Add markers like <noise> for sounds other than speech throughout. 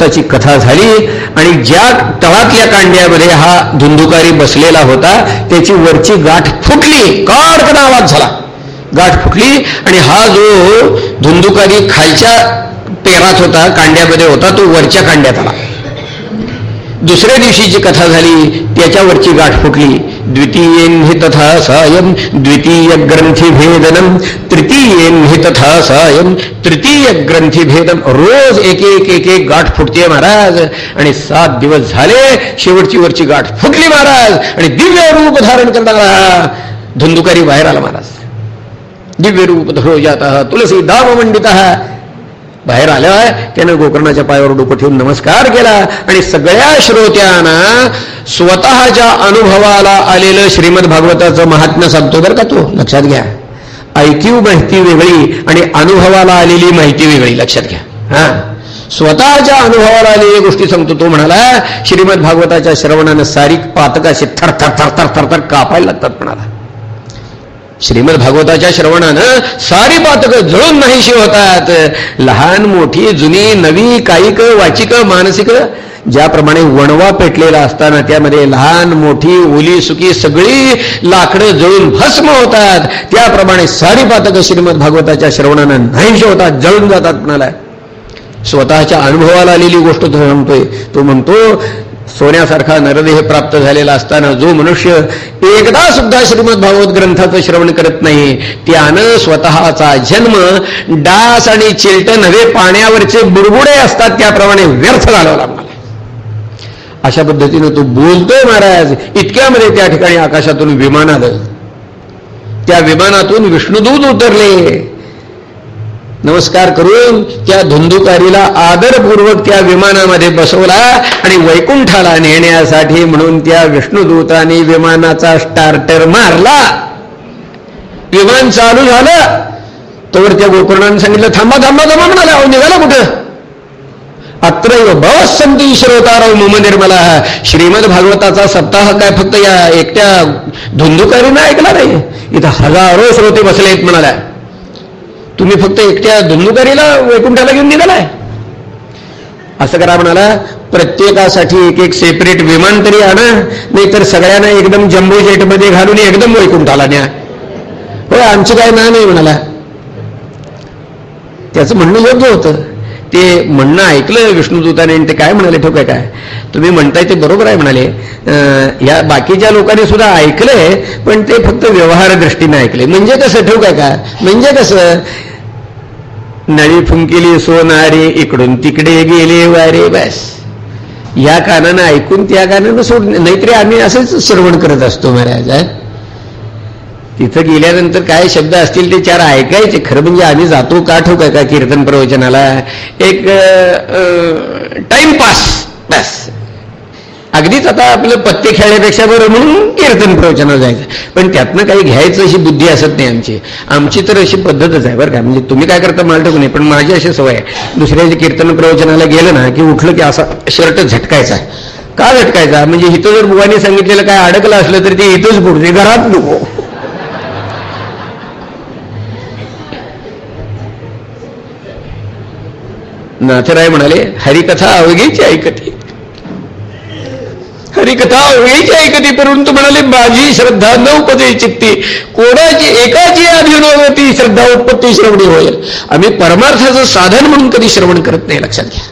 दिवसाची कथा झाली आणि ज्या तळातल्या कांड्यामध्ये हा धुंदुकारी बसलेला होता त्याची वरची गाठ फुटली. कडकन आवाज झाला. गाठ फुटली आणि हा जो धुंदुकारी खालच्या पेरात होता कांड्यामध्ये होता तो वरच्या कांड्यात आला. दुसऱ्या दिवशीची कथा झाली त्याच्यावरची गाठ फुटली. द्वितीयेन हि तथा सायम द्वितीय ग्रंथी तृतीयेन हि तथा सायम तृतीय ग्रंथी रोज एक एक एक एक गाठ फुटते महाराज. आणि सात दिवस झाले शेवटची वरची गाठ फुटली महाराज. आणि दिव्य रूप धारण करणारा धुंदुकारी बाहेर आला महाराज. दिव्य रूप धरो जाता तुलसी दाम मंडित बाहेर आल्या त्यानं गोकर्णाच्या पायावर डोकं ठेवून नमस्कार केला आणि सगळ्या श्रोत्यांना स्वतःच्या अनुभवाला आलेलं श्रीमद भागवताचं महात्म्य सांगतो बरं का तो. लक्षात घ्या. ऐकीव माहिती वेगळी आणि अनुभवाला आलेली माहिती वेगळी. लक्षात घ्या. हा. स्वतःच्या अनुभवाला आलेली गोष्टी सांगतो तो म्हणाला श्रीमद भागवताच्या श्रवणानं सारी पातकाशी थर थर थर थर थर थर कापायला लागतात म्हणाला. श्रीमद भागवताच्या श्रवणानं सारी पातक जळून नाहीशी होतात. लहान मोठी जुनी नवी कायिक वाचिक मानसिक ज्याप्रमाणे वणवा पेटलेला असताना त्यामध्ये लहान मोठी ओली सुकी सगळी लाकडं जळून भस्म होतात. त्याप्रमाणे सारी पातक श्रीमद भागवताच्या श्रवणानं नाहीशी होतात जळून जातात म्हणाला स्वतःच्या अनुभवाला आलेली गोष्ट तो म्हणतोय तो म्हणतो सोन्यासारखा नरदेह प्राप्त झालेला असताना जो मनुष्य एकदा सुद्धा श्रीमद भागवत ग्रंथाचं श्रवण करत नाही त्यानं स्वतःचा जन्म डास आणि चिलट नव्हे पाण्यावरचे बुडबुडे असतात त्याप्रमाणे व्यर्थ घालवला मला अशा पद्धतीनं तो बोलतोय महाराज इतक्यामध्ये त्या ठिकाणी आकाशातून विमान आलं. त्या विमानातून विष्णुदूत उतरले. नमस्कार करून त्या धुंदुकारीला आदरपूर्वक त्या विमानामध्ये बसवला आणि वैकुंठाला नेण्यासाठी म्हणून त्या विष्णुदूताने विमानाचा स्टार्टर मारला. विमान चालू झालं. तोवर त्या गोकर्णाने सांगितलं थांबा थांबा थांबा म्हणाला अहो निघाला कुठं? अत्र बवस संती श्रोताराव मम निर्मला. श्रीमद भागवताचा सप्ताह काय फक्त या एकट्या धुंदुकारीनं ऐकला नाही? इथं हजारो श्रोते बसले आहेत म्हणाल्या. तुम्ही फक्त एकट्या धुंदुकारीला वैकुंठाला घेऊन निघालाय असं करा म्हणाला प्रत्येकासाठी एक एक सेपरेट विमान तरी आणा नाहीतर सगळ्यांना एकदम जम्बो जेटमध्ये घालून एकदम वैकुंठाला न्या. हो आमची काय ना नाही म्हणाला. त्याचं म्हणणं योग्य होतं. ते म्हणणं ऐकलं विष्णुदूताने ते काय म्हणाले ठोक आहे काय? तुम्ही म्हणताय ते बरोबर आहे म्हणाले. या बाकीच्या लोकांनी सुद्धा ऐकलंय पण ते फक्त व्यवहार दृष्टीने ऐकले. म्हणजे कसं? ठोक आहे का म्हणजे कसं? नळी फुंकिली सोनारे इकडून तिकडे गेले वारे बस. या कानानं ऐकून त्या कानानं सोड नाहीतरी आम्ही असंच श्रवण करत असतो महाराज तिथं गेल्यानंतर काय शब्द असतील ते चार ऐकायचे. खरं म्हणजे आम्ही जातो का ठोक का कीर्तन प्रवचनाला? एक टाइमपास बस. अगदीच आता आपलं पत्ते खेळण्यापेक्षा बरं म्हणून कीर्तन प्रवचनाला जायचं. पण त्यातनं काही घ्यायचं अशी बुद्धी असत नाही आमची. आमची तर अशी पद्धतच आहे बरं का. म्हणजे तुम्ही काय करता मला ठेवू नाही पण माझी अशी सवय आहे. दुसऱ्याच्या कीर्तन प्रवचनाला गेलं ना की उठलं की असा शर्ट झटकायचा. का झटकायचा? म्हणजे इथं जर बुवाने सांगितलेलं काय अडकलं असलं तर ते इथंच बुडते घरात नको. नाथराय म्हणाले हरिकथा अवघीची ऐकते. हरिकथा अवघीची ऐकते परंतु म्हणाले माझी श्रद्धा नौपदे चित्ती कोणाची एकाची अभिनवती श्रद्धा उत्पत्ती श्रवणी होईल. आम्ही परमार्थाचं साधन म्हणून कधी श्रवण करत नाही लक्षात घ्या.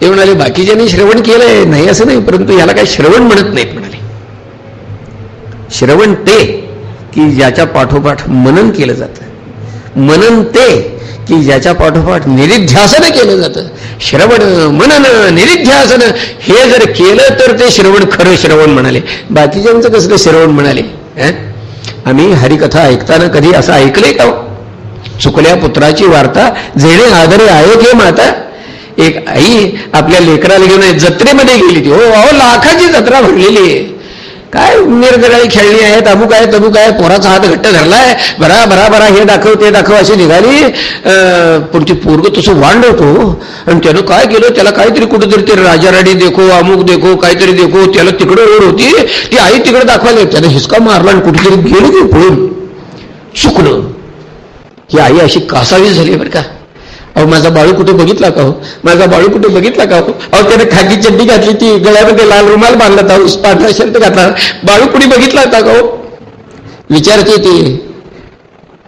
ते म्हणाले बाकीच्यांनी श्रवण केलंय नाही असं नाही परंतु याला काही श्रवण म्हणत नाहीत म्हणाले. श्रवण ते की ज्याच्या पाठोपाठ मनन केलं जातं. मनन ते की ज्याच्या पाठोपाठ निरिध्यासन केलं जातं. श्रवण मनन निरिध्यासन हे जर केलं तर ते श्रवण खरं श्रवण म्हणाले. बाकीच्यांचं कसं श्रवण म्हणाले? आम्ही हरिकथा ऐकताना कधी असं ऐकलंय का हो? चुकल्या पुत्राची वार्ता जेणे आदरे आयोग हे माता? एक आई आपल्या लेकराला घेऊन जत्रेमध्ये गेली ती हो अहो लाखाची जत्रा भरलेली आहे. काय निरगडाई खेळणी आहेत अमुक आहे तमुक आहे पोराचा हात घट्ट धरलाय बरा बरा बरा हे दाखव ते दाखव अशी निघाली. पण ती पोरग तसं वांडवतो. आणि त्यानं काय केलं त्याला काहीतरी कुठेतरी ते राजाराणी देखो अमुक देखो काहीतरी देखो त्याला तिकडे ओढ होती ती आई तिकडे दाखवायला त्यानं हिसका मारला आणि कुठेतरी गेली ते पळून. चुकलं. ही आई अशी कासावी झाली बरं का. अहो माझा बाळू कुठे बघितला का हो? माझा बाळू कुठे बघितला का हो? अहो त्याने खाकी चड्डी घातली ती गळ्यामध्ये लाल रुमाल बांधला होता पांढरा शर्ट घातला. बाळू कुठे बघितला होता का हो? विचारते ती.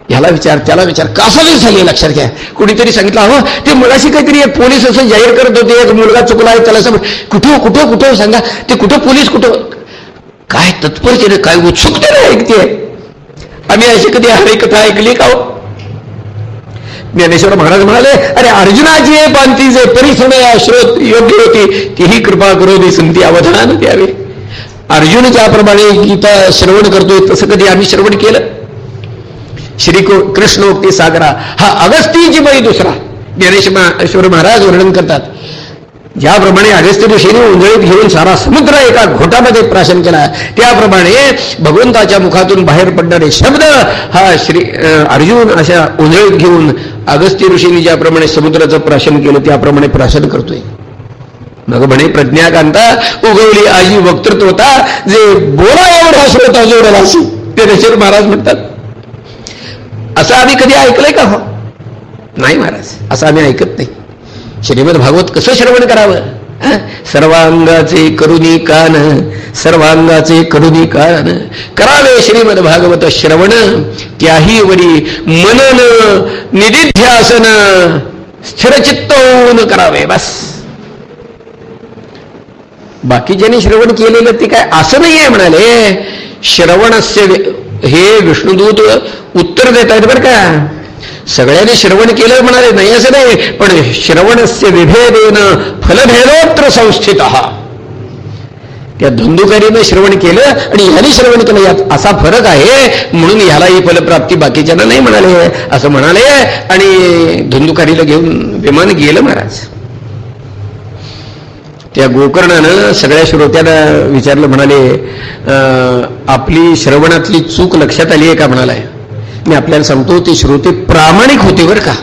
ह्याला विचार त्याला विचार. कासावी झाली लक्षात घ्या. कुणीतरी सांगितलं अहो ते मुलाशी काहीतरी एक पोलीस असं जाहीर करत होते. एक मुलगा चुकला आहे त्याला सांग कुठं हो, कुठं हो, कुठं हो सांगा. ते कुठं पोलीस कुठं? काय तत्परतेने काय उत्सुकतेने ऐकते आम्ही अशी कधी हरी कथा ऐकली का हो? ज्ञानेश्वर महाराज म्हणाले अरे अर्जुनाची पांती जे परिसमय श्रोत योग्य होती तीही कृपा करू संती अवधान द्यावे. अर्जुन ज्याप्रमाणे गीता श्रवण करतोय तसं कधी आम्ही श्रवण केलं? श्री कृष्णोक्ती सागरा हा अगस्तीची बळी दुसरा. ज्ञानेश्वर महाराज वर्णन करतात. ज्याप्रमाणे अगस्त्य ऋषीने उंजळीत घेऊन सारा समुद्र एका घोटामध्ये प्राशन केला. त्याप्रमाणे भगवंताच्या मुखातून बाहेर पडणारे शब्द हा श्री अर्जुन अशा उंजळीत घेऊन अगस्त्य ऋषीने ज्याप्रमाणे समुद्राचं प्राशन केलं त्याप्रमाणे प्राशन करतोय. मग म्हणे प्रज्ञाकांता उगवली आजी वक्तृत्वता जे बोला एवढा श्रोता जोडला अशी ते महाराज म्हणतात. असं आम्ही कधी ऐकलंय का हो? नाही महाराज असं आम्ही ऐकत नाही. श्रीमद भागवत कसं श्रवण करावं? सर्वांगाचे करुणी कान सर्वांगाचे करुणी कान. करावे श्रीमद भागवत श्रवण त्याही वरी मनन निधिध्यासन स्थिरचित्त होऊन करावे बस. बाकी ज्यांनी श्रवण केलेलं ते काय असं नाहीये म्हणाले. श्रवणस्य हे विष्णुदूत उत्तर देत आहेत बरं का? सगळ्यांनी श्रवण केलं म्हणाले नाही असं नाही. पण श्रवणस्य विभेदेन फलभेदोत्र संस्थित. त्या धुंदुकारीनं श्रवण केलं आणि ह्याने श्रवण केलं. यात असा फरक आहे म्हणून ह्याला ही फलप्राप्ती बाकीच्यांना नाही म्हणाले. असं म्हणाले आणि धुंदुकारीला घेऊन विमान गेलं महाराज. त्या गोकर्णानं सगळ्या श्रोत्यांना विचारलं म्हणाले आपली श्रवणातली चूक लक्षात आली आहे का? म्हणालाय. मी आपल्याला सांगतो ते श्रोते प्रामाणिक होते बरं का.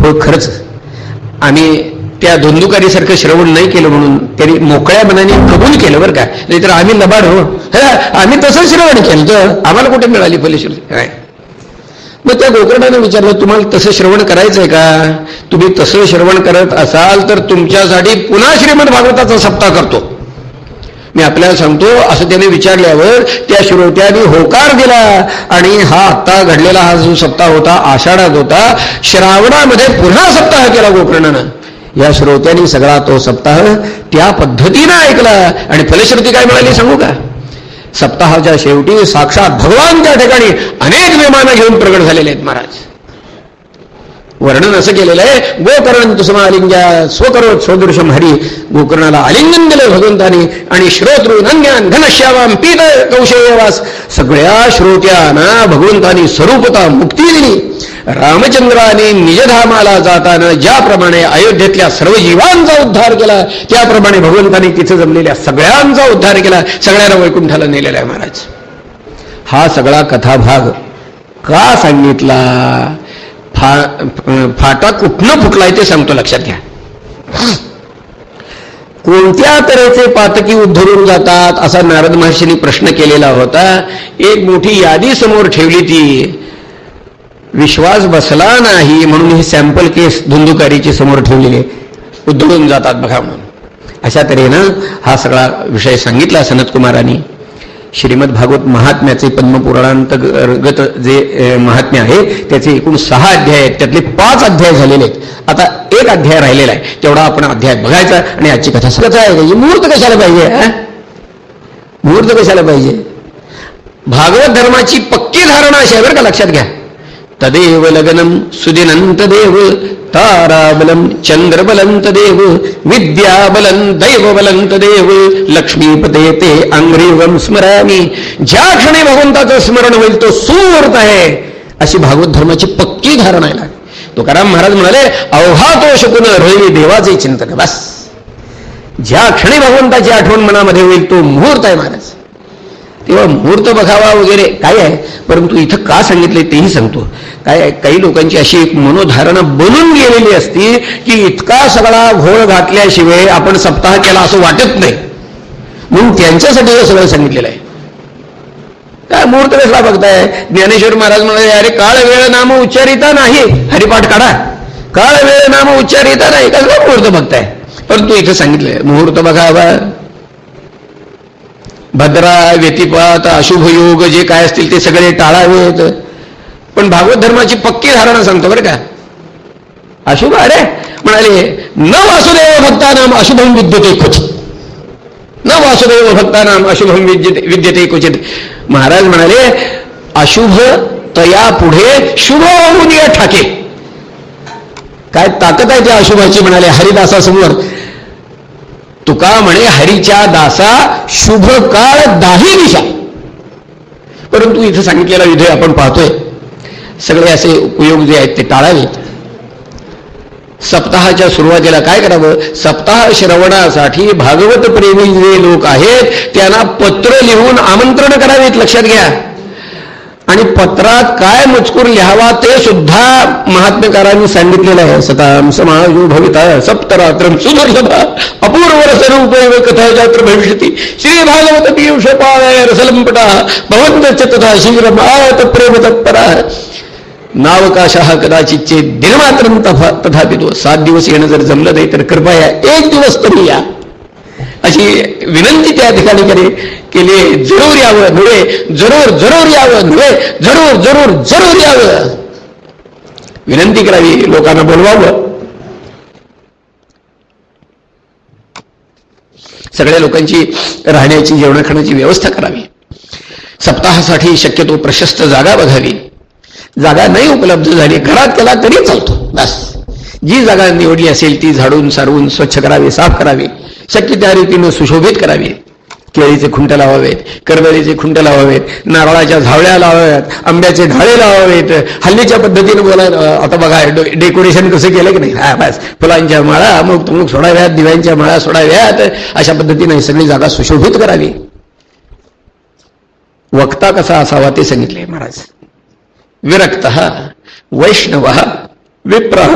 हो खरंच. आम्ही त्या धुंदुकारीसारखं श्रवण नाही केलं म्हणून त्यांनी मोकळ्या मनाने कबूल केलं बरं का. नाहीतर आम्ही लबाड हो. आम्ही तसं श्रवण केलं तर आम्हाला कुठे मिळाली फलश्रुती काय? मग त्या गोकर्णाने विचारलं तुम्हाला तसं श्रवण करायचंय का? तुम्ही तसं श्रवण करत असाल तर तुमच्यासाठी पुन्हा श्रीमद भागवताचा सप्ताह करतो. मी आपल्याला सांगतो असं त्याने विचारल्यावर त्या श्रोत्याने होकार दिला आणि हा आत्ता घडलेला हा जो सप्ताह होता आषाढात होता श्रावणामध्ये पुन्हा सप्ताह केला गोकर्णानं. या श्रोत्यांनी सगळा तो सप्ताह त्या पद्धतीनं ऐकला. आणि फलश्रुती काय मिळाली सांगू का? सप्ताहाच्या शेवटी साक्षात भगवान त्या ठिकाणी अनेक विमानं घेऊन प्रगट झालेले आहेत महाराज. वर्णन असं केलेलं आहे. गोकर्ण तुसमालिंग्या स्वकरो स्वदृशम हरी गोकर्णाला आलिंगन दिलं भगवंताने आणि श्रोतृ नंग्यान घनश्यावाम पीत कौशेयवास. सगळ्या श्रोत्यांना भगवंतानी स्वरूपता मुक्ती दिली. रामचंद्राने निजधामाला जाताना ज्याप्रमाणे अयोध्येतल्या सर्व जीवांचा उद्धार केला त्याप्रमाणे भगवंताने तिथे जमलेल्या सगळ्यांचा उद्धार केला सगळ्यांना वैकुंठाला नेलेला आहे महाराज. हा सगळा कथाभाग का सांगितला? फा फाटा कुठनं फुटलाय ते सांगतो लक्षात घ्या. कोणत्या तऱ्हेचे पातकी उद्धरून जातात असा नारद महर्षींनी प्रश्न केलेला होता. एक मोठी यादी समोर ठेवली ती. विश्वास बसला नाही म्हणून ही सॅम्पल केस धुंदुकारीची समोर ठेवलेले. उद्धरून जातात बघा म्हणून. अशा तऱ्हेनं हा सगळा विषय सांगितला सनत कुमारांनी श्रीमद भागवत महात्म्याचे पद्मपुराणांतर्गत जे महात्म्य आहे त्याचे एकूण सहा अध्याय आहेत. त्यातले पाच अध्याय झालेले आहेत. आता एक अध्याय राहिलेला आहे. तेवढा आपण अध्याय बघायचा आणि आजची कथा सगळं आहे मुहूर्त कशाला पाहिजे मुहूर्त कशाला पाहिजे? भागवत धर्माची पक्की धारणा अशी आहे बरं का लक्षात घ्या. तदेव लगनम सुदिनंत देव ताराबलं चंद्रबलं तदेव विद्याबलं दैवबलं तदेव लक्ष्मीपते ते अंग्रेवम स्मरामी। ज्या क्षणी भगवंताचं स्मरण होईल तो सुवर्त आहे अशी भागवत धर्माची पक्की धारणा आहे तुकाराम महाराज म्हणाले अवघा तो शकून रोहिणी देवाचे चिंतन बस. ज्या क्षणी भगवंताची आठवण मनामध्ये होईल तो मुहूर्त आहे महाराज. तेव्हा मुहूर्त बघावा वगैरे काय आहे? परंतु इथं का सांगितले तेही सांगतो. काय काही लोकांची अशी एक मनोधारणा बनून गेलेली असती की इतका सगळा घोळ घातल्याशिवाय आपण सप्ताह केला असं वाटत नाही. म्हणून त्यांच्यासाठी हे सगळं सांगितलेलं आहे. काय मुहूर्त कसला बघताय? ज्ञानेश्वर महाराज म्हणाले अरे काळ वेळ नाम उच्चारिता नाही. हरिपाठ काढा. काळ वेळ नाम उच्चारिता नाही. कसला मुहूर्त बघताय? परंतु इथं सांगितलंय मुहूर्त बघावा. भद्रा व्यतिपात अशुभ योग जे काय असतील ते सगळे टाळावेत. पण भागवत धर्माची पक्की धारणा सांगतो बरं का? अशुभ अरे म्हणाले न वासुदेव भक्तानाम अशुभम विद्यते क्वचित. न वासुदेव भक्तानाम अशुभम विद्यते विद्यते क्वचित. महाराज म्हणाले अशुभ तया पुढे शुभ होऊन या ठाके. काय ताकद आहे त्या अशुभाची म्हणाले हरिदासासमोर. तुका म्हणे हरीच्या दासा शुभ काळ दाही दिशा. परंतु इथं सांगितलेला विधेय आपण पाहतोय. सगळे असे उपयोग जे आहेत ते टाळावेत. सप्ताहाच्या सुरुवातीला काय करावं? सप्ताह श्रवणासाठी भागवत प्रेमी जे लोक आहेत त्यांना पत्र लिहून आमंत्रण करावेत लक्षात घ्या. आणि पत्रात काय मजकूर लिहावा ते सुद्धा महात्म्यकारांनी सांगितलेलं आहे. सताम समाजो भविता सप्तरात्र सुदुर्लभ अपूर्व उपयोग कथा जात्र भविष्यती। श्री भागवत पीयूष पाय रसलंपटा भवंत तथा शीघ्र प्रेम तत्परा नावकाशः कदाचितचे दिनमात्र तथापि तो सात दिवस येणं जर जमलं नाही तर कृपया एक दिवस तरी या। अशी विनंती त्या ठिकाणी केली केली जरूर यावं धुळे जरूर जरूर यावं धुळे जरूर जरूर जरूर यावं. विनंती करावी लोकांना बोलवावं. सगळ्या लोकांची राहण्याची जेवण खाण्याची व्यवस्था करावी. सप्ताहासाठी शक्यतो प्रशस्त जागा बघावी. जागा नाही उपलब्ध झाली घरात केला तरी चालतो बस. जी जागा निवडली असेल ती झाडून सारवून स्वच्छ करावी साफ करावी शक्य त्या रीतीनं सुशोभित करावी. केळीचे खुंट लावावेत करदळीचे खुंट लावावेत नारळाच्या झावळ्या लावाव्यात आंब्याचे ढाळे लावावेत हल्लीच्या पद्धतीने बोला आता बघा डेकोरेशन कसं केलं की नाही? हा बस. फुलांच्या माळा मग तुमक सोडाव्यात दिव्यांच्या माळा सोडाव्यात अशा पद्धतीने सगळी जागा सुशोभित करावी. वक्ता कसा असावा ते सांगितले महाराज. विरक्त वैष्णव विप्र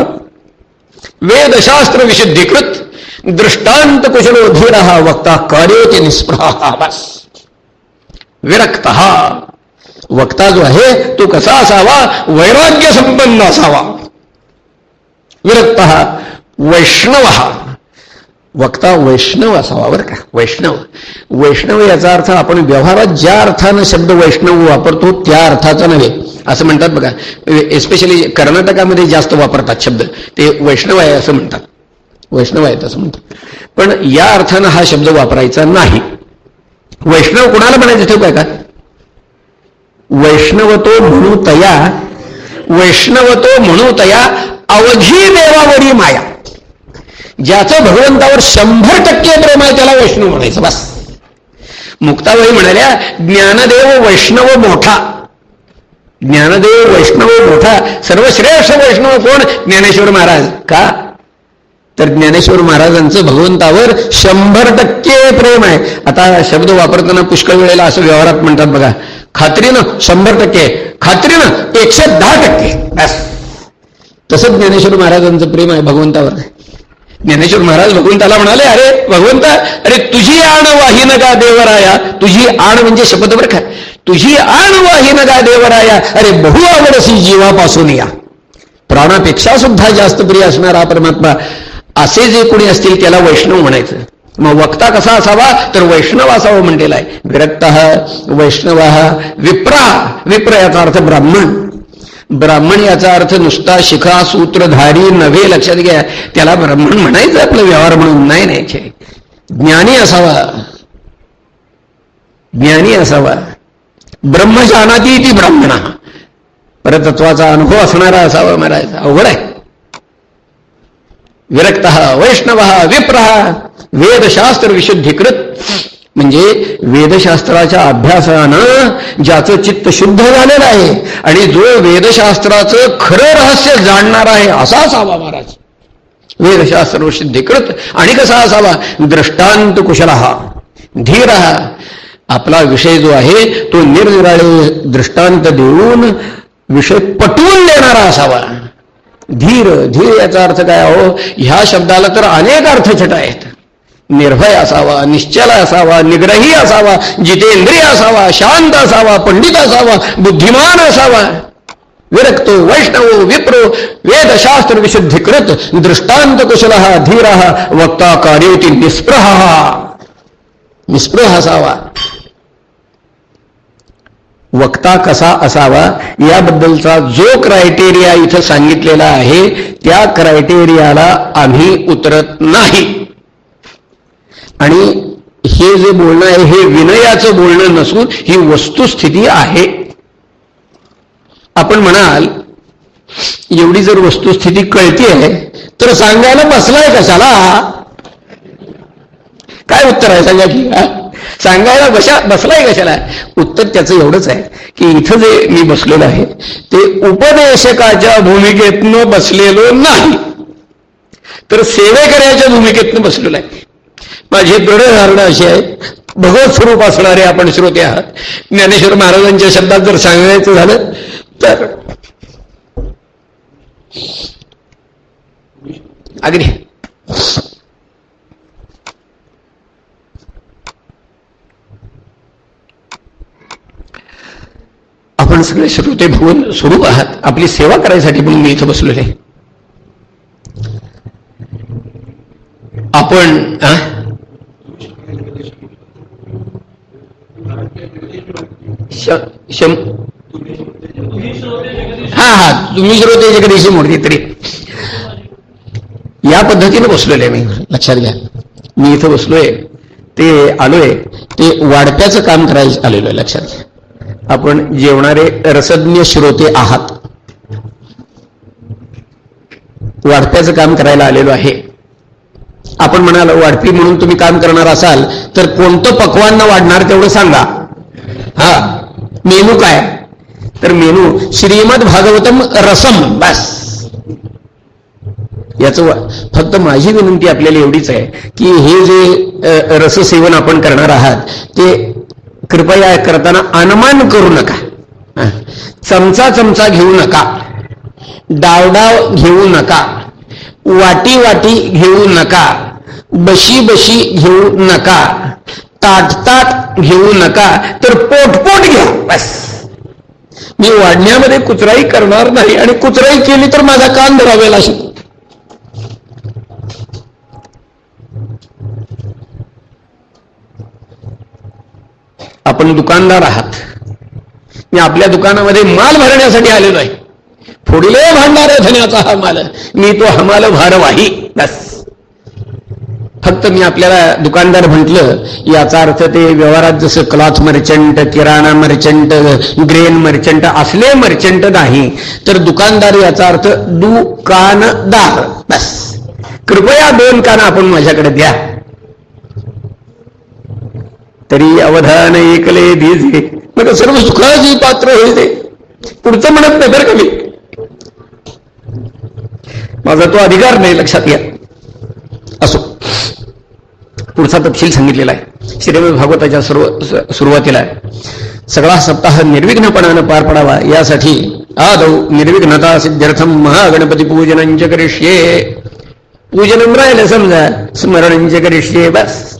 वेदशास्त्र विशुद्धिकृत, दृष्टांत कुशलो धीर वक्ता कार्योचे निस्पृहा, बस। विरक्त। वक्ता जो है तो कसा असावा? वैराग्य संपन्न असावा। विरक्त। वैष्णव। वक्ता वैष्णव असावा बरं का. वैष्णव. वैष्णव याचा अर्थ आपण व्यवहारात ज्या अर्थानं शब्द वैष्णव वापरतो त्या अर्थाचा नव्हे. असं म्हणतात बघा. एस्पेशली कर्नाटकामध्ये जास्त वापरतात शब्द. ते वैष्णव आहे असं म्हणतात. वैष्णव आहेत असं म्हणतात. पण या अर्थानं हा शब्द वापरायचा नाही. वैष्णव कुणाला म्हणायचं ठेव का? वैष्णव तो म्हणू तया वैष्णव तो म्हणू तया अवघी देवावरी माया. ज्याचं भगवंतावर शंभर टक्के प्रेम आहे त्याला वैष्णव म्हणायचं बस. मुक्ताबाई म्हणाल्या ज्ञानदेव वैष्णव मोठा. ज्ञानदेव वैष्णव मोठा. सर्वश्रेष्ठ वैष्णव कोण? ज्ञानेश्वर महाराज. का? तर ज्ञानेश्वर महाराजांचं भगवंतावर शंभर टक्के प्रेम आहे. आता शब्द वापरताना पुष्कळ वेळेला असं व्यवहारात म्हणतात बघा. खात्रीनं शंभर टक्के. खात्रीनं एकशे दहा टक्के. तसंच ज्ञानेश्वर महाराजांचं प्रेम आहे भगवंतावर. ज्ञानेश्वर महाराज भगवंताला म्हणाले अरे भगवंत अरे तुझी आण वाहिन का देवराया. तुझी आण म्हणजे शपथ बरं का? तुझी आण वाहिन का देवराया. अरे बहु आवडसी जीवापासून या. प्राणापेक्षा सुद्धा जास्त प्रिय असणारा परमात्मा. असे जे कोणी असतील त्याला वैष्णव म्हणायचं. मग वक्ता कसा असावा? तर वैष्णव असावं म्हणलेला आहे. विरक्त वैष्णव विप्रा. विप्र याचा अर्थ ब्राह्मण. ब्राह्मण याचा अर्थ नुसता शिखा सूत्रधारी नव्हे लक्षात घ्या. त्याला ब्राह्मण म्हणायचं आपलं व्यवहार म्हणून. नाही नाही ज्ञानी असावा. ज्ञानी असावा. ब्रह्मजानाती ती ब्राह्मण. परतत्वाचा अनुभव असणारा असावा महाराज अवघड आहे. विरक्त वैष्णव विप्र वेदशास्त्र विशुद्धीकृत म्हणजे वेदशास्त्राच्या अभ्यासानं ज्याचं चित्त शुद्ध झालेलं आहे आणि जो वेदशास्त्राचं खरं रहस्य जाणणार आहे असा असावा महाराज. वेदशास्त्र सिद्धीकृत आणि कसा असावा? दृष्टांत कुशल. हा धीर. आपला विषय जो आहे तो निरनिराळे दृष्टांत देऊन विषय पटवून देणारा असावा. धीर धीर याचा अर्थ काय हो ह्या शब्दाला तर अनेक अर्थ छट आहेत. निर्भय असावा निश्चल असावा निग्रही असावा जितेंद्रिय असावा शांत असावा पंडित असावा बुद्धिमान असावा. विरक्तो वैष्णवो विप्रो वेदशास्त्र विशुद्धीकृत दृष्टांत कुशल धीर वक्ता कार्योती निस्पृह. निस्पृह असावा. वक्ता कसा असावा? याबद्दलचा जो क्रायटेरिया इथं सांगितलेला आहे त्या क्रायटेरियाला आम्ही उतरत नाही. आणि हे जे बोलणं आहे हे विनयाचं बोलणं नसून ही वस्तुस्थिती आहे. आपण म्हणाल एवढी जर वस्तुस्थिती कळती आहे तर सांगायला बसलाय कशाला? काय उत्तर आहे? सांगा की सांगायला बशा बसलाय कशाला? उत्तर त्याचं एवढंच आहे की इथं जे मी बसलेलो आहे ते उपदेशकाच्या भूमिकेतनं बसलेलो नाही. तर सेवेकऱ्याच्या भूमिकेतनं बसलेलो आहे. माझी दृढ धारणा अशी आहे भगवत स्वरूप असणारे आपण श्रोते आहात. ज्ञानेश्वर महाराजांच्या शब्दात जर सांगायचं झालं तर अगदी आपण सगळे श्रोते भगवून स्वरूप आहात. आपली सेवा करायसाठी म्हणून मी इथं बसलेले आपण हा हा. तुम्ही श्रोते जगदीशी मूर्ती तरी. या पद्धतीने बसलेले मी. लक्षात घ्या. मी इथं बसलोय. ते आलोय. ते वाढप्याचं काम करायला आलेलो आहे लक्षात घ्या. आपण जेवणारे रसज्ञ श्रोते आहात. वाढप्याचं काम करायला आलेलो आहे. आपण म्हणाल वाढपी म्हणून तुम्ही काम करणार असाल तर कोणतं पक्वांना वाढणार तेवढं सांगा. हा मेनू काय? तर मेनू श्रीमद भागवतम रसम बस. याच फक्त माझी विनंती आपल्याला एवढीच आहे की हे जे रससेवन आपण करणार आहात ते कृपया करताना अनुमान करू नका. चमचा चमचा घेऊ नका. डावडाव घेऊ नका. वाटी वाटी घेऊ नका. बशी बशी घेऊ नका. ताटतात घेऊ नका. तर पोटपोट घ्या. बस. मी वाढण्यामध्ये कुचराई करणार नाही आणि कुचराई केली तर माझा कान धरावेला अशी. आपण दुकानदार आहात. मी आपल्या दुकानामध्ये माल भरण्यासाठी आलेलो आहे. पुढले भांडार धन्याचा हा माल. मी तो हमाल भारवाही. बस. फक्त मी आपल्याला दुकानदार म्हटलं याचा अर्थ ते व्यवहारात जसं क्लॉथ मर्चंट किराणा मर्चंट ग्रेन मर्चंट असले मर्चंट नाही तर दुकानदार याचा अर्थ दुकानदार. बस. कृपया दोन कान आपण माझ्याकडे द्या. तरी अवधान एकले दिजे मग सर्व सुखाची पात्र होईल ते पुढचं म्हणत नाही बरं कमी माझा तो अधिकार नाही लक्षात घ्या. पुढचा तपशील सांगितलेला आहे. श्रीमद भागवताच्या सर्व सुरुवातीला सगळा सप्ताह निर्विघ्नपणानं पार पडावा यासाठी आदौ निर्विघ्नता सिद्ध्यर्थम महागणपती पूजनांच करिष्ये. पूजन राहिलं समजा स्मरणांचे करिष्ये बस.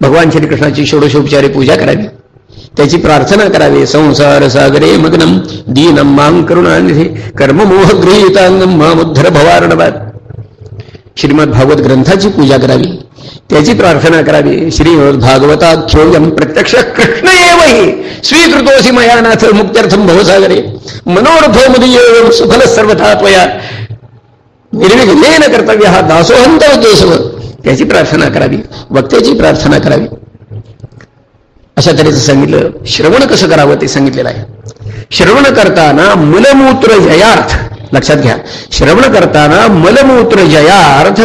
भगवान श्रीकृष्णाची षोडशोपचारी पूजा करावी. त्याची प्रार्थना करावी. संसार सागरे मग्नम दीनम मां करुणानिधी कर्ममोह गृहितांगम मामुद्धर भवारणवाद श्रीमद भागवत ग्रंथाची पूजा करावी. त्याची प्रार्थना करावी. श्रीमद भागवताख्योयम प्रत्यक्ष कृष्ण येवही स्वीकृतोसी मयानाथ मुक्त्यर्थम भवसागरे मनोरथो मुदीय सुफल सर्वथा त्वया. निर्विघ्नेन कर्तव्य हा दासोहंत केशव त्याची प्रार्थना करावी. वक्त्याची प्रार्थना करावी. अशा तऱ्हेचं सांगितलं. श्रवण कसं करावं ते सांगितलेलं आहे. श्रवण करताना मलमूत्र जयार्थ. लक्षात घ्या. श्रवण करताना मलमूत्र जयार्थ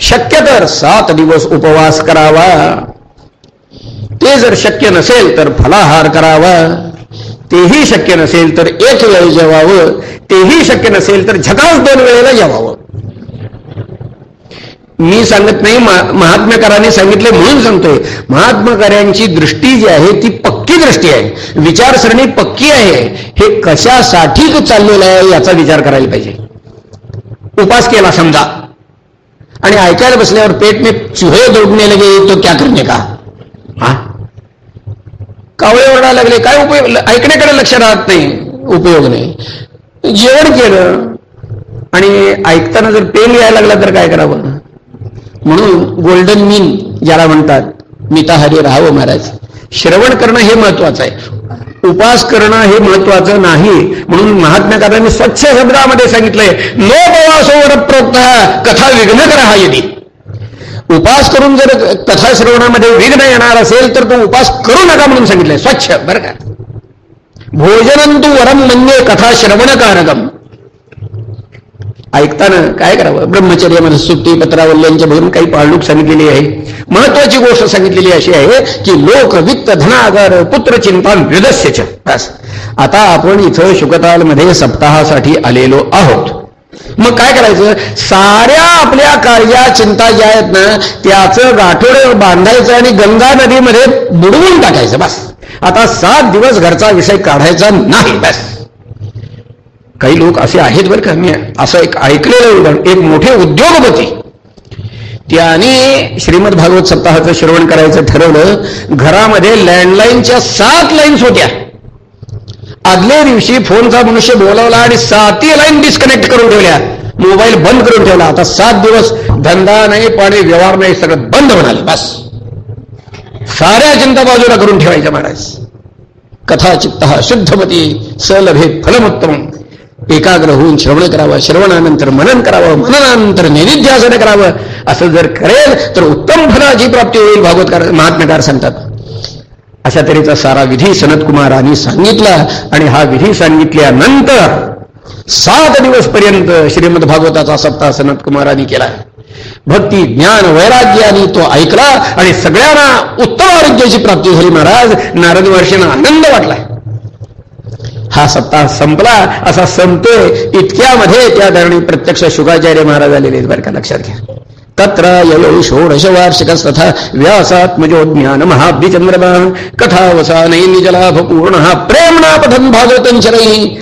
शक्य तर सात दिवस उपवास करावा. ते जर शक्य नसेल तर फलाहार करावा. तेही शक्य नसेल तर एक वेळ जेवावं. तेही शक्य नसेल तर झकास दोन वेळेला जेवावं. मी सांगत नाही महात्म्यकारांनी सांगितले म्हणून सांगतोय. महात्माकार्यांची दृष्टी जी आहे ती पक्की दृष्टी आहे. विचारसरणी पक्की आहे. हे कशासाठी चाललेलं आहे याचा विचार करायला पाहिजे. उपास केला समजा. आणि ऐकायला बसल्यावर पेट में चुहे दौडने लगे तो क्या करणे का? हा? कावळे ओरडा लागले काय उपयोग? ऐकण्याकडे लक्ष राहत नाही उपयोग नाही. जेवण केलं आणि ऐकताना जर पेन यायला लागला तर काय करावं? म्हणून गोल्डन मीन ज्याला म्हणतात मिताहारी राहावं महाराज. श्रवण करणं हे महत्वाचं आहे. उपास करणं हे महत्वाचं नाही. म्हणून महात्म्याकारांनी स्वच्छ शब्दामध्ये सांगितलंय नो प्रवासोवर प्रोक्त कथा विघ्न करा यदी. उपास करून जर कथा श्रवणामध्ये विघ्न येणार असेल तर तो उपास करू नका म्हणून सांगितलंय स्वच्छ बरं का. भोजनंतु वरम म्हणजे कथा श्रवणकारकम. ऐकताना काय करावं? ब्रह्मचर्यामध्ये सुट्टी पत्रावल्यांच्या भरून काही पाळणूक सांगितलेली आहे. महत्वाची गोष्ट सांगितलेली अशी आहे की लोक वित्त धनागर पुत्र चिंतन विदस्यच. बस. आता आपण इथं शुकतालमध्ये सप्ताहासाठी आलेलो आहोत. मग काय करायचं? साऱ्या आपल्या कार्या चिंता ज्या आहेत ना त्याचं गाठोड बांधायचं आणि गंगा नदीमध्ये बुडवून टाकायचं. बस. आता सात दिवस घरचा विषय काढायचा नाही. बस. काही लोक असे आहेत बरं का मी असं एक ऐकलेलं उदाहरण एक मोठे उद्योगपती. त्याने श्रीमद भागवत सप्ताहाचं श्रवण करायचं ठरवलं घरामध्ये लँडलाईनच्या सात लाईन्स होत्या. आदल्या दिवशी फोनचा मनुष्य बोलावला आणि सातही लाईन डिस्कनेक्ट करून ठेवल्या. मोबाईल बंद करून ठेवला. आता सात दिवस धंदा नाही पाणी व्यवहार नाही सगळं बंद म्हणाले बस. साऱ्या चिंता बाजूला करून ठेवायच्या महाराज कथा चित्त शुद्धमती सलभे फलमोत्तम एकाग्र होऊन श्रवण करावं श्रवणानंतर मनन करावं मननानंतर नैनिध्यासन करावं असं जर करेल तर उत्तम फलाची प्राप्ती होईल भागवतकार महात्म्यकार सांगतात. अशा तऱ्हेचा सारा विधी सनतकुमारांनी सांगितला आणि हा विधी सांगितल्यानंतर सात दिवस पर्यंत श्रीमद भागवताचा सप्ताह सनतकुमारांनी केला. भक्ती ज्ञान वैराग्याने तो ऐकला आणि सगळ्यांना उत्तम आरोग्याची प्राप्ती झाली महाराज. नारद वर्षांना आनंद वाटलाय हा सप्ताह संपला असा संपतोय. इतक्यामध्ये त्या धरणी प्रत्यक्ष शुकाचार्य महाराज आलेले आहेत बरं का लक्षात घ्या. तत्र ययो षोडश वार्षिकस्तथा व्यासात्मजो ज्ञान महाब्धिचंद्रमा कथावसानै निजलाभ पूर्ण प्रेमणा पठन भागवतन शरई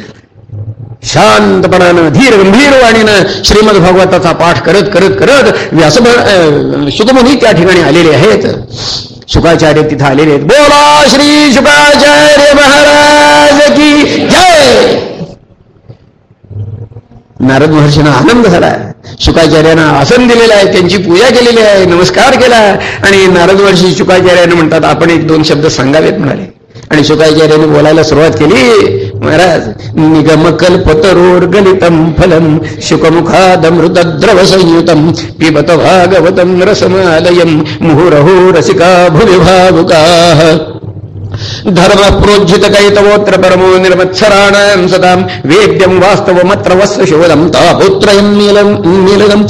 शांतपणानं धीर गंभीर वाणीनं श्रीमद भागवताचा पाठ करत करत करत व्यास शुकमुनी त्या ठिकाणी आलेले आहेत। शुकाचार्य तिथं आलेले आहेत. बोला श्री शुकाचार्य महाराज की जय! नारद महर्षींना आनंद झाला. शुकाचार्यांना आसन दिलेलं आहे त्यांची पूजा केलेली आहे नमस्कार केला. आणि नारद महर्षी शुकाचार्याने म्हणतात आपण एक दोन शब्द सांगावेत म्हणाले. आणि शुकाचार्याने बोलायला सुरुवात केली. महाराज निगम कल्पतरोर गलितम फलम शुकमुखादमृतद्रव संयुतम पिबत भागवतम रसमालयम मुहुरहो रसिका भुवि भावुका धर्म प्रोज्झित कैतवोत्र परमो निर्मत्सराणां सदां वेद्यं वास्तवमत्र वस्त्रशोधं तापुत्रयं नीलं नीलदं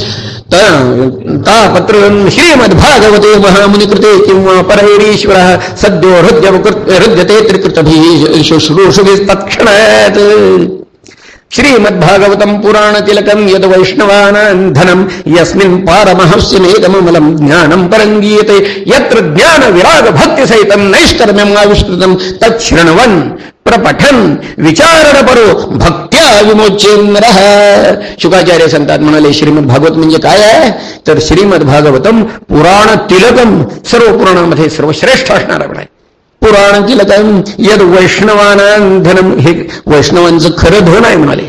तापत्रं श्रीमद्भागवते महामुनिकृते किंवा परैरीश्वर सद्यो हृद्य हृद्यते त्रिकृतभिः शुश्रूषुभिस्तत्क्षणात्। श्रीमद्भागवतम् पुराणतिलकम् यद् वैष्णवानाम् धनम् यस्मिन् पारमहस्यमेदममलम ज्ञानम परङ्गीयते यत्र ज्ञान विराग भक्ति तत् नैष्कर्म्यम प्रपठन् तत्शृण्वन् प्रपठन विचारण परो भक्त्या विमोचेंद्र शुकाचार्य सांगतात म्हणाले श्रीमद भागवत म्हणजे काय आहे? तर श्रीमद भागवतम पुराण तिलकम सर्व पुराणामध्ये सर्वश्रेष्ठ असणारा आहे. पुराण तिलकम यद वैष्णवानांधनम हे वैष्णवांचं खरं धन आहे म्हणाले.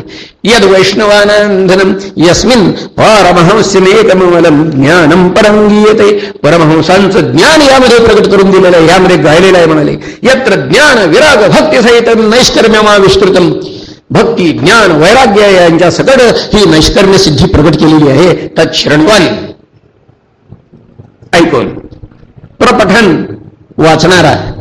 यद वैष्णवानांधनम यस्मिन पारमहंस्यमेकमलम ज्ञानम परंगीयते परमहंसांचं ज्ञान यामध्ये प्रकट करून दिलेलं आहे यामध्ये गायलेलं आहे म्हणाले. यत्र ज्ञान विराग भक्ती सहित नैष्कर्म्यमा विस्तृतम भक्ती ज्ञान वैराग्य यांच्या सकड ही नैष्कर्म्य सिद्धी प्रकट केलेली आहे. तत् श्रणवानी ऐकून. प्रपठन वाचणारा